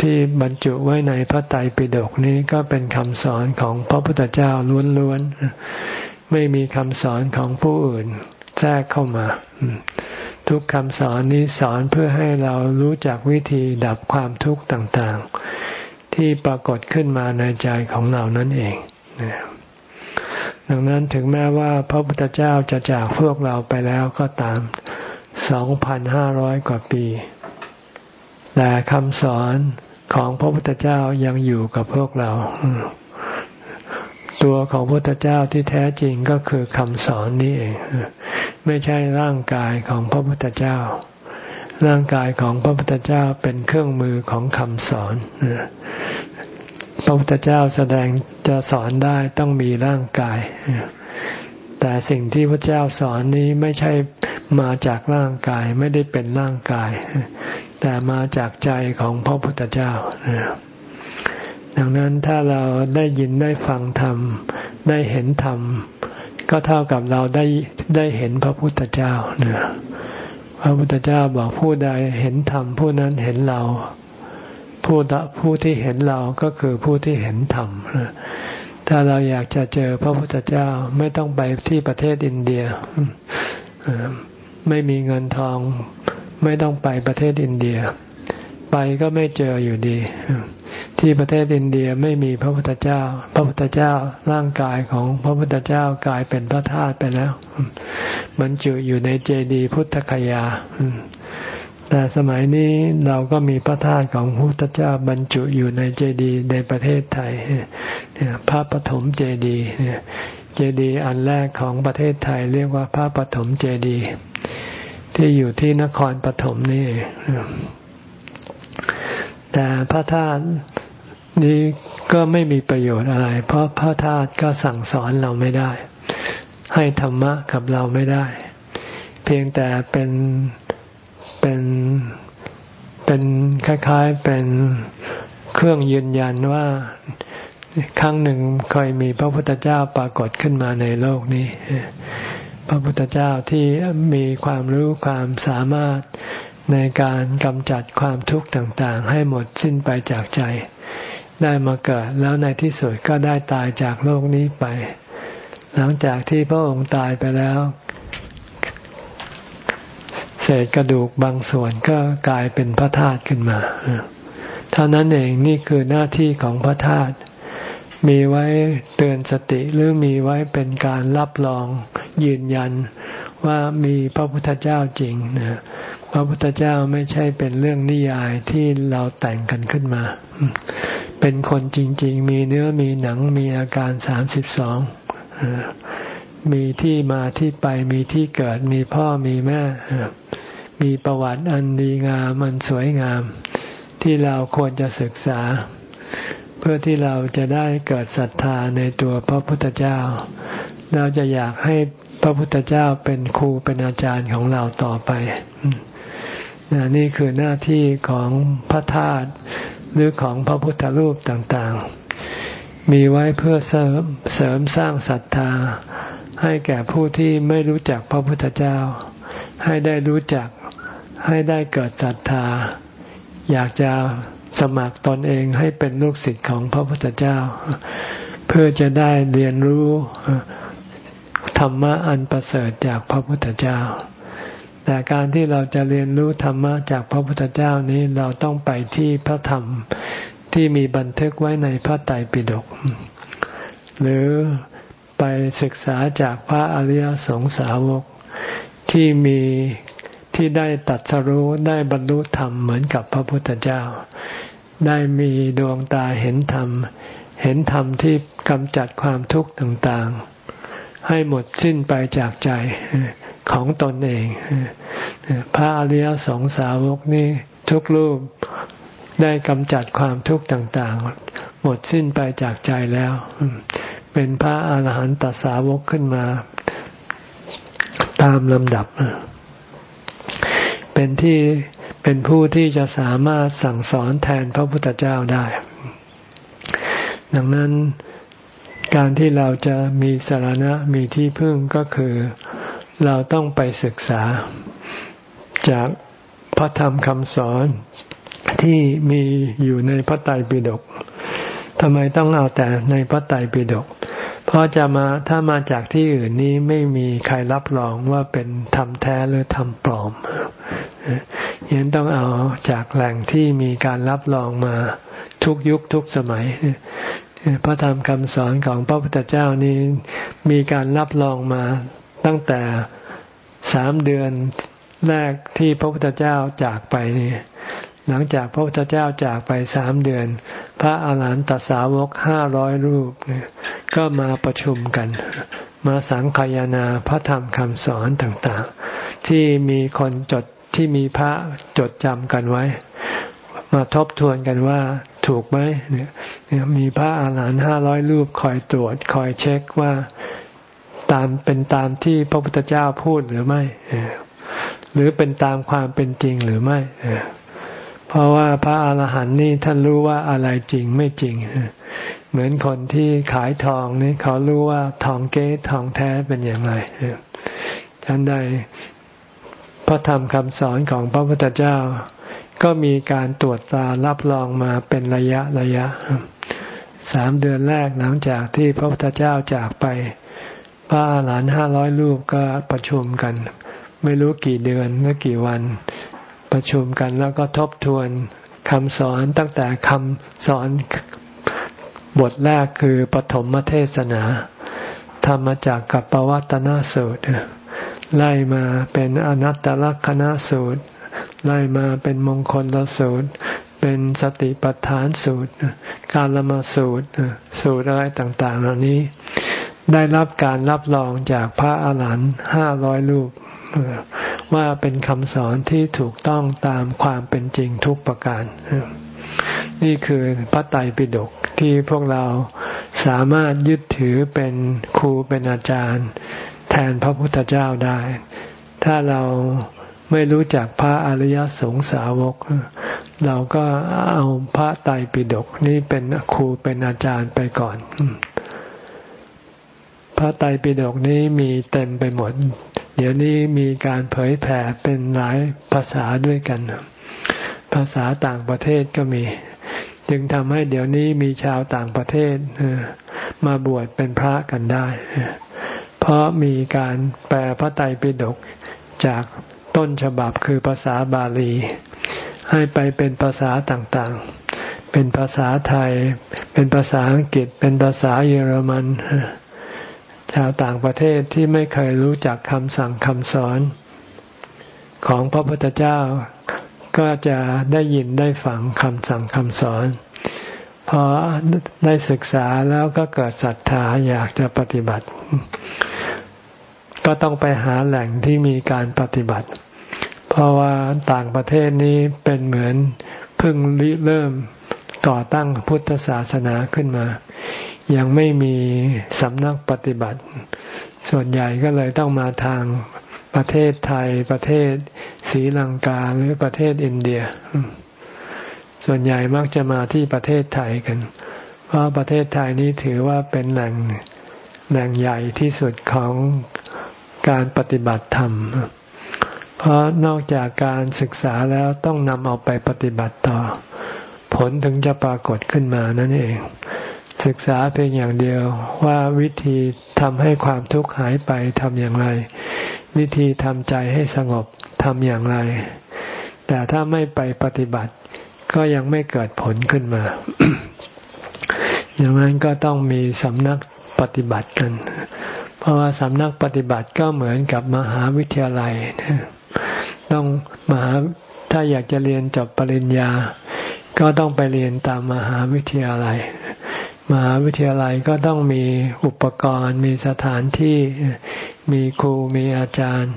ที่บรรจุไว้ในพระไตรปิฎกนี้ก็เป็นคำสอนของพระพุทธเจ้าล้วนๆ ไม่มีคำสอนของผู้อื่นแทรกเข้ามา ทุกคำสอนนี้สอนเพื่อให้เรารู้จักวิธีดับความทุกข์ต่างๆ ที่ปรากฏขึ้นมาในใจของเรานั่นเองดังนั้นถึงแม้ว่าพระพุทธเจ้าจะจากพวกเราไปแล้วก็ตาม สองพันห้าร้อยกว่าปี แต่คำสอนของพระพุทธเจ้ายังอยู่กับพวกเรา ตัวของพระพุทธเจ้าที่แท้จริงก็คือคำสอนนี้เอง ไม่ใช่ร่างกายของพระพุทธเจ้า ร่างกายของพระพุทธเจ้าเป็นเครื่องมือของคำสอนพระพุทธเจ้าแสดงจะสอนได้ต้องมีร่างกายแต่สิ่งที่พระเจ้าสอนนี้ไม่ใช่ มาจากร่างกายไม่ได้เป็นร่างกาย แต่มาจากใจของพระพุทธเจ้าดังนั้นถ้าเราได้ยินได้ฟังธรรม ได้เห็นธรรม ก็เท่ากับเราได้ได้เห็นพระพุทธเจ้าเนี่ยพระพุทธเจ้าบอกผู้ใดเห็นธรรมผู้นั้นเห็นเราผู้ผู้ที่เห็นเราก็คือผู้ที่เห็นธรรมถ้าเราอยากจะเจอพระพุทธเจ้าไม่ต้องไปที่ประเทศอินเดีย ไม่มีเงินทอง ไม่ต้องไปประเทศอินเดีย ไปก็ไม่เจออยู่ดี ที่ประเทศอินเดียไม่มีพระพุทธเจ้า พระพุทธเจ้าร่างกายของพระพุทธเจ้ากลายเป็นพระธาตุไปแล้วบรรจุอยู่ในเจดีย์พุทธคยาแต่สมัยนี้เราก็มีพระธาตุของพระพุทธเจ้าบรรจุอยู่ในเจดีย์ในประเทศไทยพระปฐมเจดีย์เจดีย์อันแรกของประเทศไทยเรียกว่าพระปฐมเจดีย์ ที่อยู่ที่นครปฐมนี่แต่พระธาตุนี้ก็ไม่มีประโยชน์อะไร เพราะพระธาตุก็สั่งสอนเราไม่ได้ ให้ธรรมะกับเราไม่ได้ เพียงแต่เป็นเป็นเป็นคล้าย ๆเป็นเครื่องยืนยันว่าครั้งหนึ่งเคยมีพระพุทธเจ้าปรากฏขึ้นมาในโลกนี้ พระพุทธเจ้าที่มีความรู้ความสามารถในการกำจัดความทุกข์ต่างๆ ให้หมดสิ้นไปจากใจ ได้มาเกิดแล้วในที่สุดก็ได้ตายจากโลกนี้ไป หลังจากที่พระองค์ตายไปแล้ว เศษกระดูกบางส่วนก็กลายเป็นพระธาตุขึ้นมาเท่านั้นเองนี่คือหน้าที่ของพระธาตุ มีไว้เตือนสติหรือมีไว้เป็นการรับรองยืนยันว่ามีพระพุทธเจ้าจริงนะพระพุทธเจ้าไม่ใช่เป็นเรื่องนิยายที่เราแต่งกันขึ้นมา เป็นคนจริง ๆ มีเนื้อมีหนังมีอาการสามสิบสองมีที่มาที่ไปมีที่เกิดมีพ่อมีแม่ มีประวัติอันดีงามมันสวยงาม ที่เราควรจะศึกษา เพื่อที่เราจะได้เกิดศรัทธาในตัวพระพุทธเจ้า เราจะอยากให้พระพุทธเจ้าเป็นครูเป็นอาจารย์ของเราต่อไปนี่คือหน้าที่ของพระธาตุหรือของพระพุทธรูปต่างๆ มีไว้เพื่อเสริมเสริมสร้างศรัทธา ให้แก่ผู้ที่ไม่รู้จักพระพุทธเจ้า ให้ได้รู้จักให้ได้เกิดศรัทธา อยากจะ สมัครตนเองให้เป็นลูกศิษย์ของพระพุทธเจ้า เพื่อจะได้เรียนรู้ธรรมะอันประเสริฐจากพระพุทธเจ้า แต่การที่เราจะเรียนรู้ธรรมะจากพระพุทธเจ้านี้เราต้องไปที่พระธรรมที่มีบันทึกไว้ในพระไตรปิฎกหรือไปศึกษาจากพระอริยสงสาวกที่มีที่ได้ตัดสรู้ได้บรรลุธรรมเหมือนกับพระพุทธเจ้า ได้มีดวงตาเห็นธรรม เห็นธรรมที่กำจัดความทุกข์ต่างๆ ให้หมดสิ้นไปจากใจของตนเอง พระอริยสงสาวกนี่ทุกรูปได้กำจัดความทุกข์ต่างๆ หมดสิ้นไปจากใจแล้ว เป็นพระอาหารหันตสาวกขึ้นมา ตามลำดับ เป็นที่ เป็นผู้ที่จะสามารถสั่งสอนแทนพระพุทธเจ้าได้ ดังนั้นการที่เราจะมีสารณะมีที่พึ่งก็คือเราต้องไปศึกษาจากพระธรรมคำสอนที่มีอยู่ในพระไตรปิฎกทำไมต้องเอาแต่ในพระไตรปิฎก เพราะจะมาถ้ามาจากที่อื่นนี้ไม่มีใครรับรองว่าเป็นธรรมแท้หรือธรรมปลอมยังต้องเอาจากแหล่งที่มีการรับรองมาทุกยุคทุกสมัยพระธรรมคำสอนของพระพุทธเจ้านี้มีการรับรองมาตั้งแต่สามเดือนแรกที่พระพุทธเจ้าจากไปนี่ หลังจากพระพุทธเจ้าจากไปสามเดือน พระอาหารหันตสาวกห้าร้อยรูปก็มาประชุมกัน มาสังคายนาพระธรรมคำสอนต่างๆ ที่มีคนจดที่มีพระจดจำกันไว้ มาทบทวนกันว่าถูกไหมเนี่ยมีพระอาหารหันต์ห้าร้อยรูปคอยตรวจคอยเช็คว่าตามเป็นตามที่พระพุทธเจ้าพูดหรือไม่ หรือเป็นตามความเป็นจริงหรือไม่ เพราะว่าพระอาหารหันต์นี่ท่านรู้ว่าอะไรจริงไม่จริง เหมือนคนที่ขายทองนี่เขารู้ว่าทองเก๊ทองแท้เป็นอย่างไรท่านใดพระธรรมคำสอนของพระพุทธเจ้า ก็มีการตรวจตารับรองมาเป็นระยะระยะสามเดือนแรกหลังจากที่พระพุทธเจ้าจากไป พระอาหารหันต์ห้าร้อยรูปก็ประชุมกัน ไม่รู้กี่เดือนเมื่อกี่วัน ประชุมกันแล้วก็ทบทวนคำสอนตั้งแต่คำสอนบทแรกคือปฐมเทศนา ธรรมจากกับปวัตนสูตร ไล่มาเป็นอนัตตลกนสูตร ไล่มาเป็นมงคลลสูตร เป็นสติปัฏฐานสูตร การละมาสูตร สูตรอะไรต่าง ๆ เหล่านี้ ได้รับการรับรองจากพระอาหารหันต์ห้าร้อยรูป ว่าเป็นคำสอนที่ถูกต้องตามความเป็นจริงทุกประการ นี่คือพระไตรปิฎกที่พวกเราสามารถยึดถือเป็นครูเป็นอาจารย์ แทนพระพุทธเจ้าได้ ถ้าเราไม่รู้จักพระอริยสงสาวก เราก็เอาพระไตรปิฎกนี่เป็นครูเป็นอาจารย์ไปก่อน พระไตรปิฎกนี้มีเต็มไปหมด เดี๋ยวนี้มีการเผยแผ่เป็นหลายภาษาด้วยกัน ภาษาต่างประเทศก็มี จึงทำให้เดี๋ยวนี้มีชาวต่างประเทศมาบวชเป็นพระกันได้ เพราะมีการแปลพระไตรปิฎกจากต้นฉบับคือภาษาบาลี ให้ไปเป็นภาษาต่างๆ เป็นภาษาไทย เป็นภาษาอังกฤษ เป็นภาษาเยอรมัน ชาวต่างประเทศที่ไม่เคยรู้จักคำสั่งคำสอน ของพระพุทธเจ้าก็จะได้ยินได้ฟังคำสั่งคำสอนพอได้ศึกษาแล้วก็เกิดศรัทธาอยากจะปฏิบัติ ก็ต้องไปหาแหล่งที่มีการปฏิบัติ เพราะว่าต่างประเทศนี้เป็นเหมือนเพิ่งริเริ่มก่อตั้งพุทธศาสนาขึ้นมา ยังไม่มีสำนักปฏิบัติ ส่วนใหญ่ก็เลยต้องมาทางประเทศไทยประเทศศรีลังกาหรือประเทศอินเดีย ส่วนใหญ่มักจะมาที่ประเทศไทยกัน เพราะประเทศไทยนี้ถือว่าเป็นแหล่งแหล่งใหญ่ที่สุดของการปฏิบัติธรรม เพราะนอกจากการศึกษาแล้วต้องนำเอาไปปฏิบัติต่อ ผลถึงจะปรากฏขึ้นมานั่นเอง ศึกษาเพียงอย่างเดียวว่าวิธีทำให้ความทุกข์หายไปทำอย่างไร วิธีทำใจให้สงบทำอย่างไร แต่ถ้าไม่ไปปฏิบัติ ก็ยังไม่เกิดผลขึ้นมา อย่างนั้นก็ต้องมีสำนักปฏิบัติกัน เพราะว่าสำนักปฏิบัติก็เหมือนกับมหาวิทยาลัย ต้องมหาถ้าอยากจะเรียนจบปริญญา ก็ต้องไปเรียนตามมหาวิทยาลัย มหาวิทยาลัยก็ต้องมีอุปกรณ์ มีสถานที่มีครูมีอาจารย์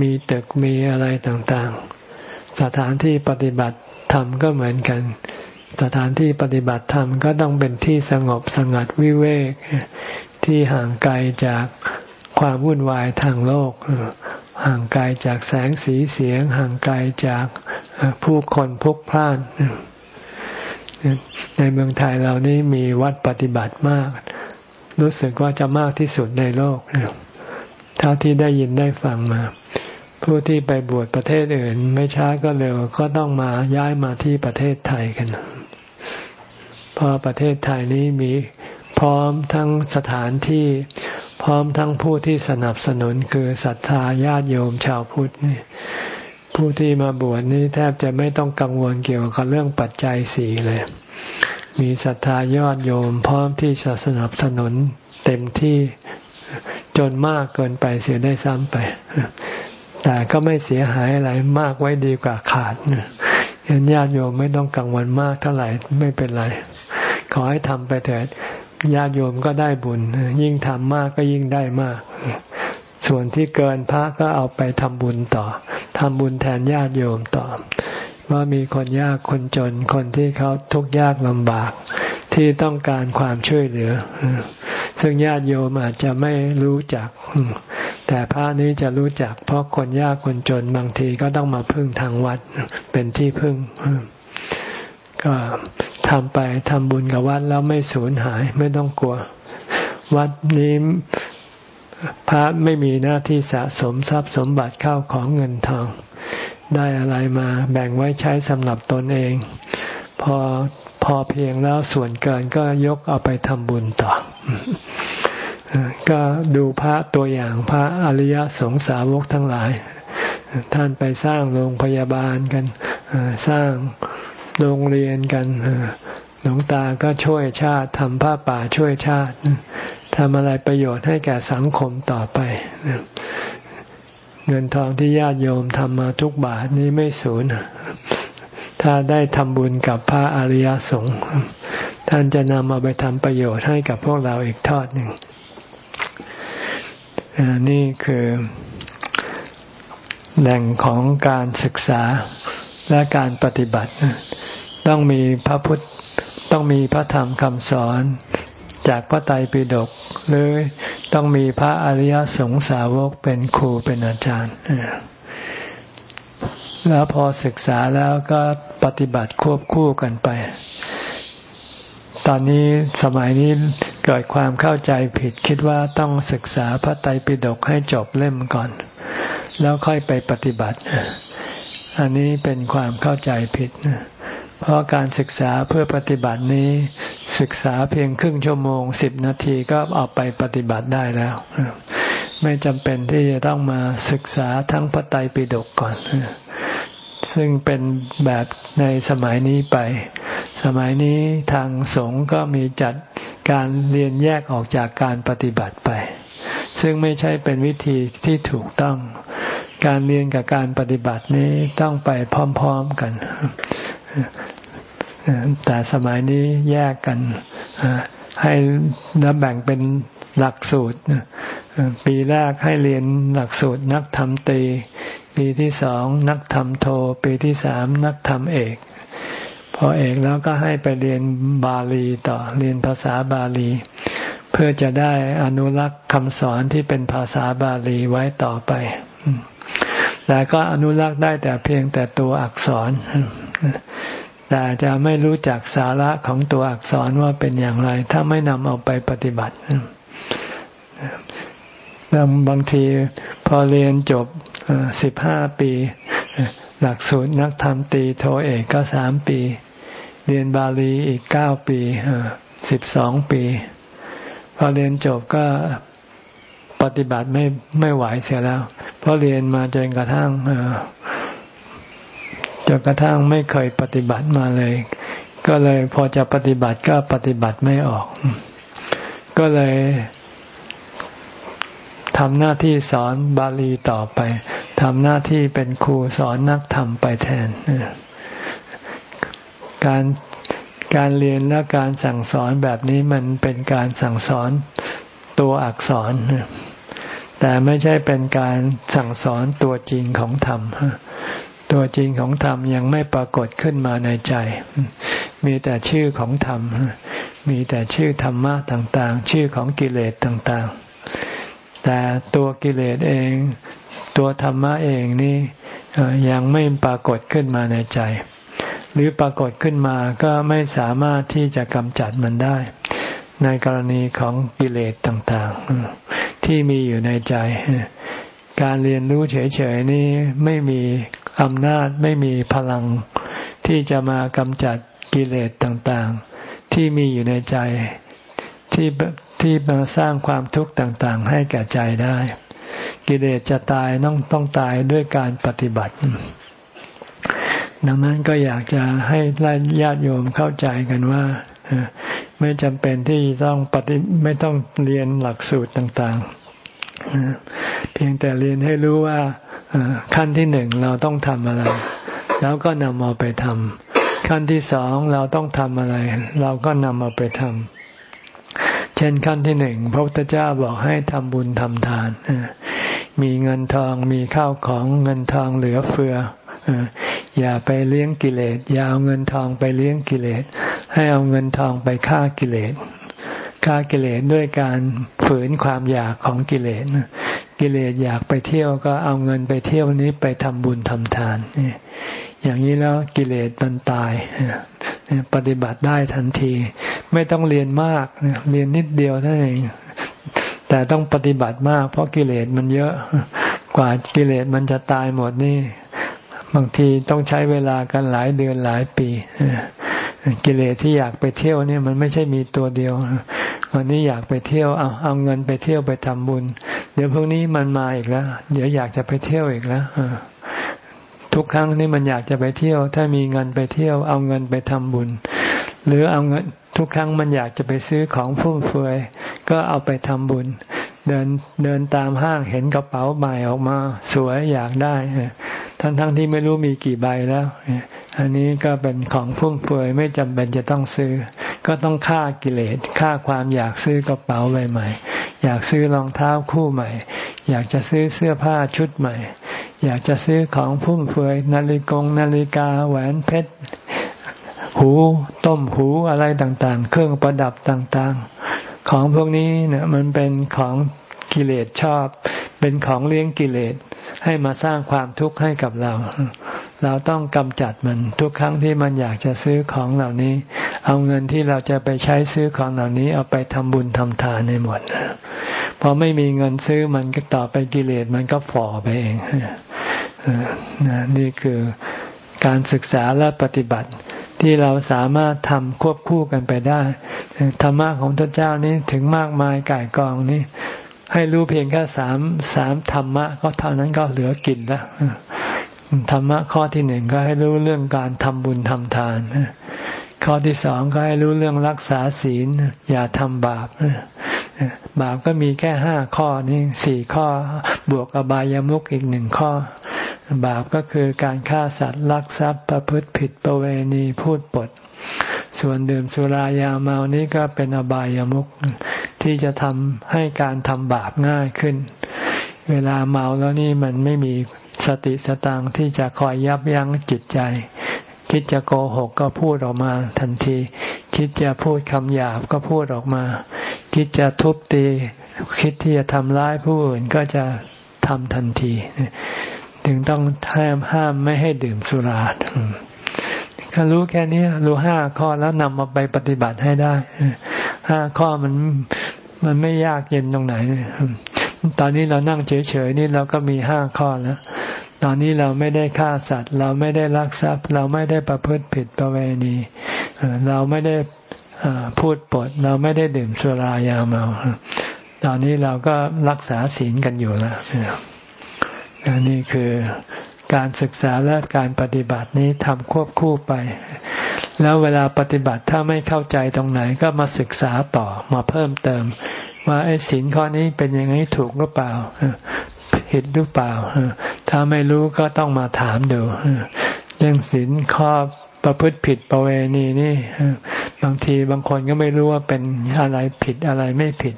มีตึกมีอะไรต่างๆ สถานที่ปฏิบัติธรรมก็เหมือนกัน สถานที่ปฏิบัติธรรมก็ต้องเป็นที่สงบสงัดวิเวกที่ห่างไกลจากความวุ่นวายทางโลก ห่างไกลจากแสงสีเสียง ห่างไกลจากผู้คนพลุกพล่าน ในเมืองไทยเรานี้มีวัดปฏิบัติมาก รู้สึกว่าจะมากที่สุดในโลกเท่าที่ได้ยินได้ฟังมา ผู้ที่ไปบวชประเทศอื่น ไม่ช้าก็เร็วก็ต้องมาย้ายมาที่ประเทศไทยกันเพราะประเทศไทยนี้มีพร้อมทั้งสถานที่พร้อมทั้งผู้ที่สนับสนุนคือศรัทธาญาติโยมชาวพุทธนี่ ผู้ที่มาบวชนี่แทบจะไม่ต้องกังวลเกี่ยวกับเรื่องปัจจัยสี่เลย มีศรัทธายอดโยมพร้อมที่จะสนับสนุนเต็มที่จนมากเกินไปเสียได้ซ้ำไป แต่ก็ไม่เสียหายอะไรมากไว้ดีกว่าขาดญาติโยมไม่ต้องกังวลมากเท่าไหร่ไม่เป็นไร ขอให้ทำไปเถิดญาติโยมก็ได้บุญ ยิ่งทำมากก็ยิ่งได้มาก ส่วนที่เกินพระก็เอาไปทำบุญต่อทำบุญแทนญาติโยมต่อ ว่ามีคนยากคนจนคนที่เขาทุกข์ยากลำบากที่ต้องการความช่วยเหลือ ซึ่งญาติโยมอาจจะไม่รู้จัก แต่พระนี้จะรู้จัก เพราะคนยากคนจนบางทีก็ต้องมาพึ่งทางวัดเป็นที่พึ่ง ก็ทำไปทำบุญกับวัดแล้วไม่สูญหายไม่ต้องกลัว วัดนี้ พระไม่มีหน้าที่สะสมทรัพย์สมบัติเข้าของเงินทอง ได้อะไรมาแบ่งไว้ใช้สำหรับตนเอง พอพอเพียงแล้วส่วนเกินก็ยกเอาไปทำบุญต่อ ก็ดูพระตัวอย่างพระอริยสงสาวกทั้งหลาย ท่านไปสร้างโรงพยาบาลกัน สร้างโรงเรียนกัน หลวงตาก็ช่วยชาติทำผ้าป่าช่วยชาติทำอะไรประโยชน์ให้แก่สังคมต่อไป เงินทองที่ญาติโยมทำมาทุกบาทนี้ไม่สูญถ้าได้ทำบุญกับพระอริยสงฆ์ท่านจะนำเอาไปทำประโยชน์ให้กับพวกเราอีกทอดหนึ่งนี่คือแหล่งของการศึกษาและการปฏิบัติ ต้องมีพระพุทธ ต้องมีพระธรรมคำสอนจากพระไตรปิฎกหรือต้องมีพระอริยสงสาวกเป็นครูเป็นอาจารย์แล้วพอศึกษาแล้วก็ปฏิบัติควบคู่กันไป ตอนนี้สมัยนี้เกิดความเข้าใจผิดคิดว่าต้องศึกษาพระไตรปิฎกให้จบเล่มก่อน แล้วค่อยไปปฏิบัติ อันนี้เป็นความเข้าใจผิด เพราะการศึกษาเพื่อปฏิบัตินี้ศึกษาเพียงครึ่งชั่วโมงสิบนาทีก็เอาไปปฏิบัติได้แล้ว ไม่จำเป็นที่จะต้องมาศึกษาทั้งพระไตรปิฎกก่อน ซึ่งเป็นแบบในสมัยนี้ไป สมัยนี้ทางสงฆ์ก็มีจัดการเรียนแยกออกจากการปฏิบัติไป ซึ่งไม่ใช่เป็นวิธีที่ถูกต้อง การเรียนกับการปฏิบัตินี้ต้องไปพร้อม ๆกัน แต่สมัยนี้แยกกันให้นับแบ่งเป็นหลักสูตร ปีแรกให้เรียนหลักสูตรนักธรรมตี ปีที่สองนักธรรมโท ปีที่สามนักธรรมเอกพอเอกแล้วก็ให้ไปเรียนบาลีต่อเรียนภาษาบาลี เพื่อจะได้อนุรักษ์คำสอนที่เป็นภาษาบาลีไว้ต่อไป แต่ก็อนุรักษ์ได้แต่เพียงแต่ตัวอักษร แต่จะไม่รู้จักสาระของตัวอักษรว่าเป็นอย่างไร ถ้าไม่นำเอาไปปฏิบัติแล้วบางทีพอเรียนจบสิบห้าปี หลักสูตรนักธรรมตีโทเอกก็สามปี เรียนบาลีอีกเก้าปีสิบสองปี พอเรียนจบก็ปฏิบัติไม่ไม่ไหวเสียแล้ว เพราะเรียนมาจนกระทั่ง จนกระทั่งไม่เคยปฏิบัติมาเลย ก็เลยพอจะปฏิบัติก็ปฏิบัติไม่ออก ก็เลยทำหน้าที่สอนบาลีต่อไปทำหน้าที่เป็นครูสอนนักธรรมไปแทน การการเรียนและการสั่งสอนแบบนี้มันเป็นการสั่งสอนตัวอักษร แต่ไม่ใช่เป็นการสั่งสอนตัวจริงของธรรม ตัวจริงของธรรมยังไม่ปรากฏขึ้นมาในใจ มีแต่ชื่อของธรรม มีแต่ชื่อธรรมะต่างๆ ชื่อของกิเลสต่างๆ แต่ตัวกิเลสเอง ตัวธรรมะเองนี่ยังไม่ปรากฏขึ้นมาในใจ หรือปรากฏขึ้นมาก็ไม่สามารถที่จะกำจัดมันได้ ในกรณีของกิเลสต่างๆ ที่มีอยู่ในใจการเรียนรู้เฉยๆนี่ไม่มี อำนาจไม่มีพลัง ที่จะมากำจัดกิเลสต่างๆ ที่มีอยู่ในใจที่ที่มาสร้างความทุกข์ต่างๆ ให้แก่ใจได้ กิเลสจะตายต้องต้องตายด้วยการปฏิบัติ ดังนั้นก็อยากจะให้ญาติโยมเข้าใจกันว่าไม่จำเป็นที่ต้องปฏิไม่ต้องเรียนหลักสูตรต่างๆเพียงแต่เรียนให้รู้ว่า ขั้นที่หนึ่งเราต้องทำอะไร แล้วก็นำเอาไปทำขั้นที่สองเราต้องทำอะไร เราก็นำเอาไปทำเช่นขั้นที่หนึ่งพระพุทธเจ้าบอกให้ทำบุญทำทานมีเงินทองมีข้าวของเงินทองเหลือเฟืออย่าไปเลี้ยงกิเลสอย่าเอาเงินทองไปเลี้ยงกิเลส ให้เอาเงินทองไปฆ่ากิเลสฆ่ากิเลสด้วยการฝืนความอยากของกิเลส กิเลสอยากไปเที่ยวก็เอาเงินไปเที่ยวนี้ไปทำบุญทำทานอย่างนี้แล้วกิเลสมันตายปฏิบัติได้ทันที ไม่ต้องเรียนมากเรียนนิดเดียวเท่านั้นเองแต่ต้องปฏิบัติมาก เพราะกิเลสมันเยอะกว่ากิเลสมันจะตายหมดนี่ บางทีต้องใช้เวลากันหลายเดือนหลายปี กิเลสที่อยากไปเที่ยวเนี่ยมันไม่ใช่มีตัวเดียว วันนี้อยากไปเที่ยวเอาเอาเงินไปเที่ยวไปทำบุญ เดี๋ยวพวกนี้มันมาอีกแล้ว เดี๋ยวอยากจะไปเที่ยวอีกแล้วทุกครั้งนี่มันอยากจะไปเที่ยว ถ้ามีเงินไปเที่ยว เอาเงินไปทำบุญ หรือเอาเงินทุกครั้งมันอยากจะไปซื้อของฟุ่มเฟือยก็เอาไปทำบุญ เดินเดินตามห้างเห็นกระเป๋าใหม่ออกมา สวยอยากได้ทั้งทั้งที่ไม่รู้มีกี่ใบแล้ว อันนี้ก็เป็นของฟุ่มเฟือยไม่จำเป็นจะต้องซื้อ ก็ต้องฆ่ากิเลสฆ่าความอยากซื้อกระเป๋าใบใหม่ อยากซื้อรองเท้าคู่ใหม่ อยากจะซื้อเสื้อผ้าชุดใหม่ อยากจะซื้อของฟุ่มเฟือยนาฬิกงนาฬิกาแหวนเพชรหูต้มหูอะไรต่างๆ เครื่องประดับต่างๆ ของพวกนี้เนี่ยมันเป็นของกิเลสชอบ เป็นของเลี้ยงกิเลสให้มาสร้างความทุกข์ให้กับเรา เราต้องกำจัดมัน ทุกครั้งที่มันอยากจะซื้อของเหล่านี้ เอาเงินที่เราจะไปใช้ซื้อของเหล่านี้ เอาไปทำบุญทำทานในหมดพอไม่มีเงินซื้อมันก็ต่อไปกิเลสมันก็ฝ่อไปเองนี่คือการศึกษาและปฏิบัติที่เราสามารถทำควบคู่กันไปได้ ธรรมะของพระเจ้านี้ถึงมากมายก่ายกองนี้ ให้รู้เพียงแค่สามสามธรรมะ ก็เท่านั้นก็เหลือกินแล้ว ธรรมะข้อที่หนึ่งก็ให้รู้เรื่องการทำบุญทำทาน ข้อที่สองก็ให้รู้เรื่องรักษาศีล อย่าทำบาป บาปก็มีแค่ห้าข้อนี่สี่ข้อบวกอบายามุกอีกหนึ่งข้อ บาปก็คือการฆ่าสัตว์ลักทรัพย์ประพฤติผิดประเวณีพูดปด ส่วนดื่มสุรายาเมานี้ก็เป็นอบายามุกที่จะทำให้การทำบาปง่ายขึ้น เวลาเมาแล้วนี่มันไม่มีสติสตังที่จะคอยยับยั้งจิตใจ คิดจะโกหกก็พูดออกมาทันที คิดจะพูดคำหยาบก็พูดออกมา คิดจะทุบตี คิดที่จะทำร้ายผู้อื่นก็จะทำทันที ถึงต้องห้ามห้ามไม่ให้ดื่มสุราก็รู้แค่นี้รู้ห้าข้อแล้วนำมาไปปฏิบัติให้ได้ห้าข้อมันมันไม่ยากเย็นตรงไหน ตอนนี้เรานั่งเฉยๆนี่เราก็มีห้าข้อแล้วตอนนี้เราไม่ได้ฆ่าสัตว์ เราไม่ได้ลักทรัพย์ เราไม่ได้ประพฤติผิดประเวณีเราไม่ได้พูดปด เราไม่ได้ดื่มสุรายาเมาตอนนี้เราก็รักษาศีลกันอยู่แล้วนี่คือการศึกษาและการปฏิบัตินี้ทำควบคู่ไป แล้วเวลาปฏิบัติถ้าไม่เข้าใจตรงไหนก็มาศึกษาต่อมาเพิ่มเติม ว่าไอ้ศีลข้อนี้เป็นยังไงถูกหรือเปล่าผิดหรือเปล่า ถ้าไม่รู้ก็ต้องมาถามดูเรื่องศีลข้อประพฤติผิดประเวณีนี่บางทีบางคนก็ไม่รู้ว่าเป็นอะไรผิดอะไรไม่ผิด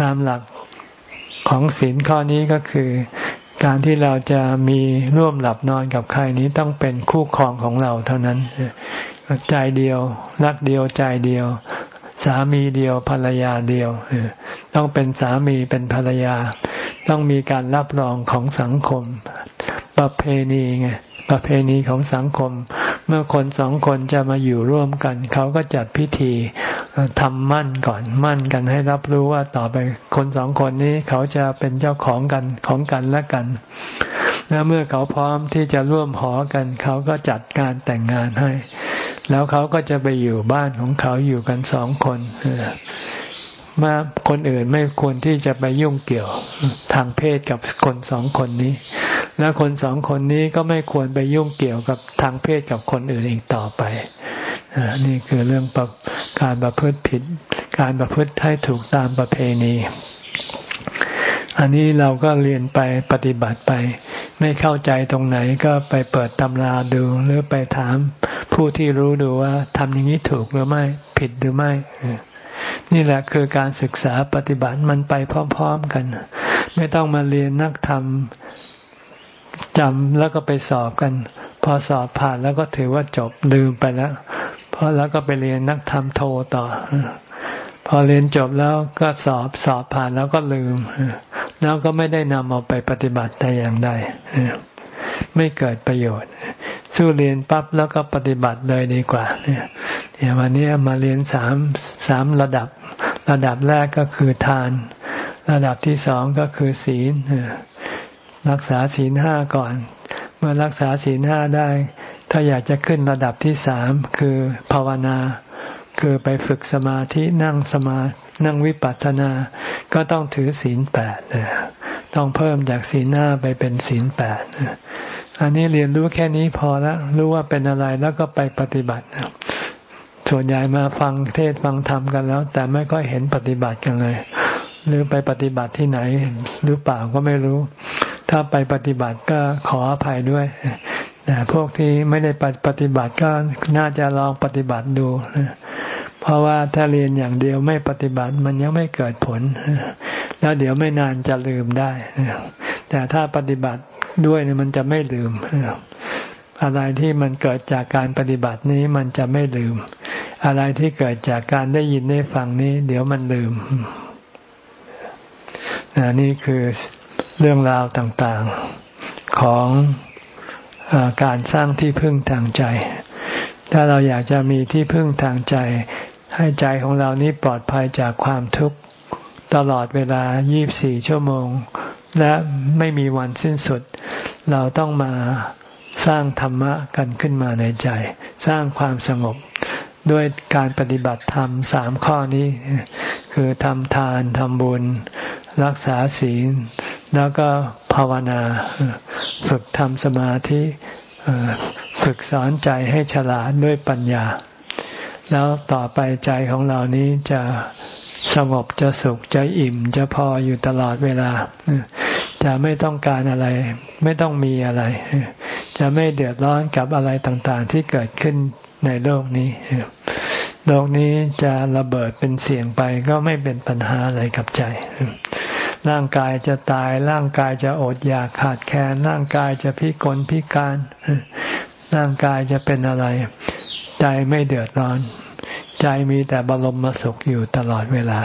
ตามหลักของศีลข้อนี้ก็คือ การที่เราจะมีร่วมหลับนอนกับใครนี้ต้องเป็นคู่ครองของเราเท่านั้นใจเดียว รักเดียวใจเดียว สามีเดียวภรรยาเดียวต้องเป็นสามีเป็นภรรยา ต้องมีการรับรองของสังคม ประเพณีไงประเพณีของสังคม เมื่อคนสองคนจะมาอยู่ร่วมกัน เขาก็จัดพิธีทำมั่นก่อนมั่นกันให้รับรู้ว่าต่อไปคนสองคนนี้เขาจะเป็นเจ้าของกันของกันและกัน แล้วเมื่อเขาพร้อมที่จะร่วมหอกัน เขาก็จัดการแต่งงานให้ แล้วเขาก็จะไปอยู่บ้านของเขาอยู่กันสองคนมาคนอื่นไม่ควรที่จะไปยุ่งเกี่ยวทางเพศกับคนสองคนนี้ และคนสองคนนี้ก็ไม่ควรไปยุ่งเกี่ยวกับทางเพศกับคนอื่นอีกต่อไปนี่คือเรื่องการประพฤติผิด การประพฤติให้ถูกตามประเพณี อันนี้เราก็เรียนไปปฏิบัติไป ไม่เข้าใจตรงไหนก็ไปเปิดตำราดู หรือไปถามผู้ที่รู้ดูว่าทำอย่างนี้ถูกหรือไม่ผิดหรือไม่ นี่แหละคือการศึกษาปฏิบัติมันไปพร้อมๆกัน ไม่ต้องมาเรียนนักธรรมจำแล้วก็ไปสอบกัน พอสอบผ่านแล้วก็ถือว่าจบลืมไปแล้วพอแล้วก็ไปเรียนนักธรรมโทต่อ พอเรียนจบแล้วก็สอบสอบผ่านแล้วก็ลืม แล้วก็ไม่ได้นำเอาไปปฏิบัติแต่อย่างใดไม่เกิดประโยชน์ สู้เรียนปั๊บแล้วก็ปฏิบัติเลยดีกว่าเนี่ยวันนี้มาเรียนสามสามระดับ ระดับแรกก็คือทาน ระดับที่สองก็คือศีลรักษาศีลห้าก่อน เมื่อรักษาศีลห้าได้ ถ้าอยากจะขึ้นระดับที่สามคือภาวนา คือไปฝึกสมาธินั่งสมานั่งวิปัสสนา ก็ต้องถือศีลแปดต้องเพิ่มจากศีลห้าไปเป็นศีลแปดอันนี้เรียนรู้แค่นี้พอล้วรู้ว่าเป็นอะไรแล้วก็ไปปฏิบัติส่วนใหญ่มาฟังเทศฟังธรรมกันแล้ว แต่ไม่ค่อยเห็นปฏิบัติกันเลย หรือไปปฏิบัติที่ไหน หรือเปล่าก็ไม่รู้ ถ้าไปปฏิบัติก็ขออภัยด้วยแต่พวกที่ไม่ได้ปฏิบัติก็น่าจะลองปฏิบัติดู เพราะว่าถ้าเรียนอย่างเดียวไม่ปฏิบัติมันยังไม่เกิดผล แล้วเดี๋ยวไม่นานจะลืมได้ แต่ถ้าปฏิบัติด้วยมันจะไม่ลืม อะไรที่มันเกิดจากการปฏิบัตินี้มันจะไม่ลืม อะไรที่เกิดจากการได้ยินได้ฟังนี้ เดี๋ยวมันลืมนี่คือเรื่องราวต่างๆของการสร้างที่พึ่งทางใจ ถ้าเราอยากจะมีที่พึ่งทางใจ ให้ใจของเรานี้ปลอดภัยจากความทุกข์ตลอดเวลา 24 ชั่วโมง และไม่มีวันสิ้นสุด เราต้องมาสร้างธรรมะกันขึ้นมาในใจ สร้างความสงบด้วยการปฏิบัติธรรมสามข้อนี้ คือทำทานทำบุญ รักษาศีล แล้วก็ภาวนา ฝึกทำสมาธิ ฝึกสอนใจให้ฉลาดด้วยปัญญา แล้วต่อไปใจของเรานี้จะสงบจะสุขจะอิ่มจะพออยู่ตลอดเวลา จะไม่ต้องการอะไร ไม่ต้องมีอะไร จะไม่เดือดร้อนกับอะไรต่างๆ ที่เกิดขึ้นในโลกนี้ โลกนี้จะระเบิดเป็นเสียงไปก็ไม่เป็นปัญหาอะไรกับใจ ร่างกายจะตายร่างกายจะอดอยากขาดแคลนร่างกายจะพิกลพิการ ร่างกายจะเป็นอะไร ใจไม่เดือดร้อน ใจมีแต่บรมมสุขอยู่ตลอดเวลา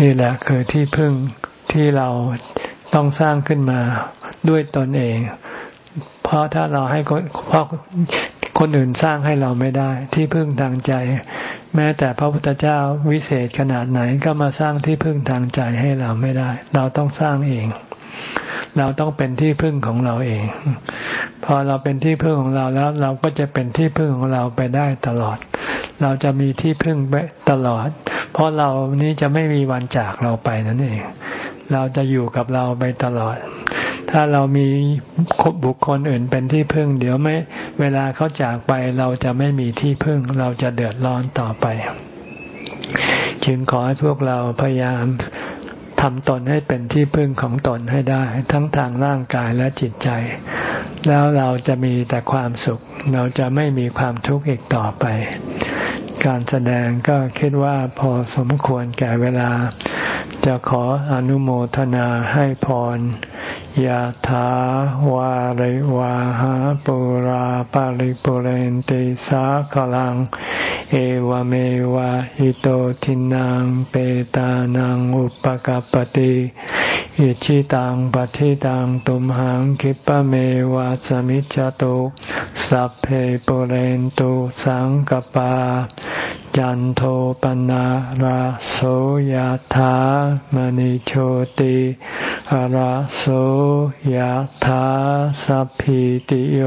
นี่แหละคือที่พึ่งที่เราต้องสร้างขึ้นมาด้วยตนเอง เพราะถ้าเราให้คนเพราะคนอื่นสร้างให้เราไม่ได้ ที่พึ่งทางใจ แม้แต่พระพุทธเจ้าวิเศษขนาดไหนก็มาสร้างที่พึ่งทางใจให้เราไม่ได้ เราต้องสร้างเอง เราต้องเป็นที่พึ่งของเราเอง พอเราเป็นที่พึ่งของเราแล้ว เราก็จะเป็นที่พึ่งของเราไปได้ตลอด เราจะมีที่พึ่งไปตลอด เพราะเรานี้จะไม่มีวันจากเราไปนั่นเอง เราจะอยู่กับเราไปตลอด ถ้าเรามีบุคคลอื่นเป็นที่พึ่ง เดี๋ยวไม่ เวลาเขาจากไปเราจะไม่มีที่พึ่ง เราจะเดือดร้อนต่อไป จึงขอให้พวกเราพยายาม ทำตนให้เป็นที่พึ่งของตนให้ได้ ทั้งทางร่างกายและจิตใจ แล้วเราจะมีแต่ความสุข เราจะไม่มีความทุกข์อีกต่อไป การแสดงก็คิดว่าพอสมควรแก่เวลา จะขออนุโมทนาให้พร ยะถาวาริวาหาปุราปาริปุเรนติสาขลัง เอวเมวะอิโตทินังเปตานังอุปกัปติอิชิตังปฏิตังตุมหังคิปะเมวะสมิจจตุสัพเพปุเรนตุสังกปา จันโทปนะราโสยธามณิโชติราโสยธาสัพพิติโย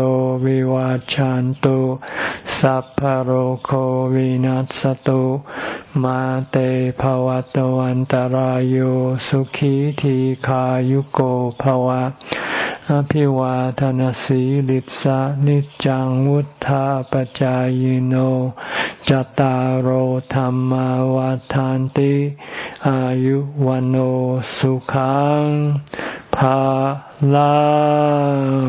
วิวาจันตุสัพพโรโควินัสตุมาเตภวัตวันตารโยสุขีทีขายุโกภวะอภิวาทนสีลิสานิจังวุธาปจายโนจตารโหธรรมวาทานติ อายุวันโอสุขังภาลัง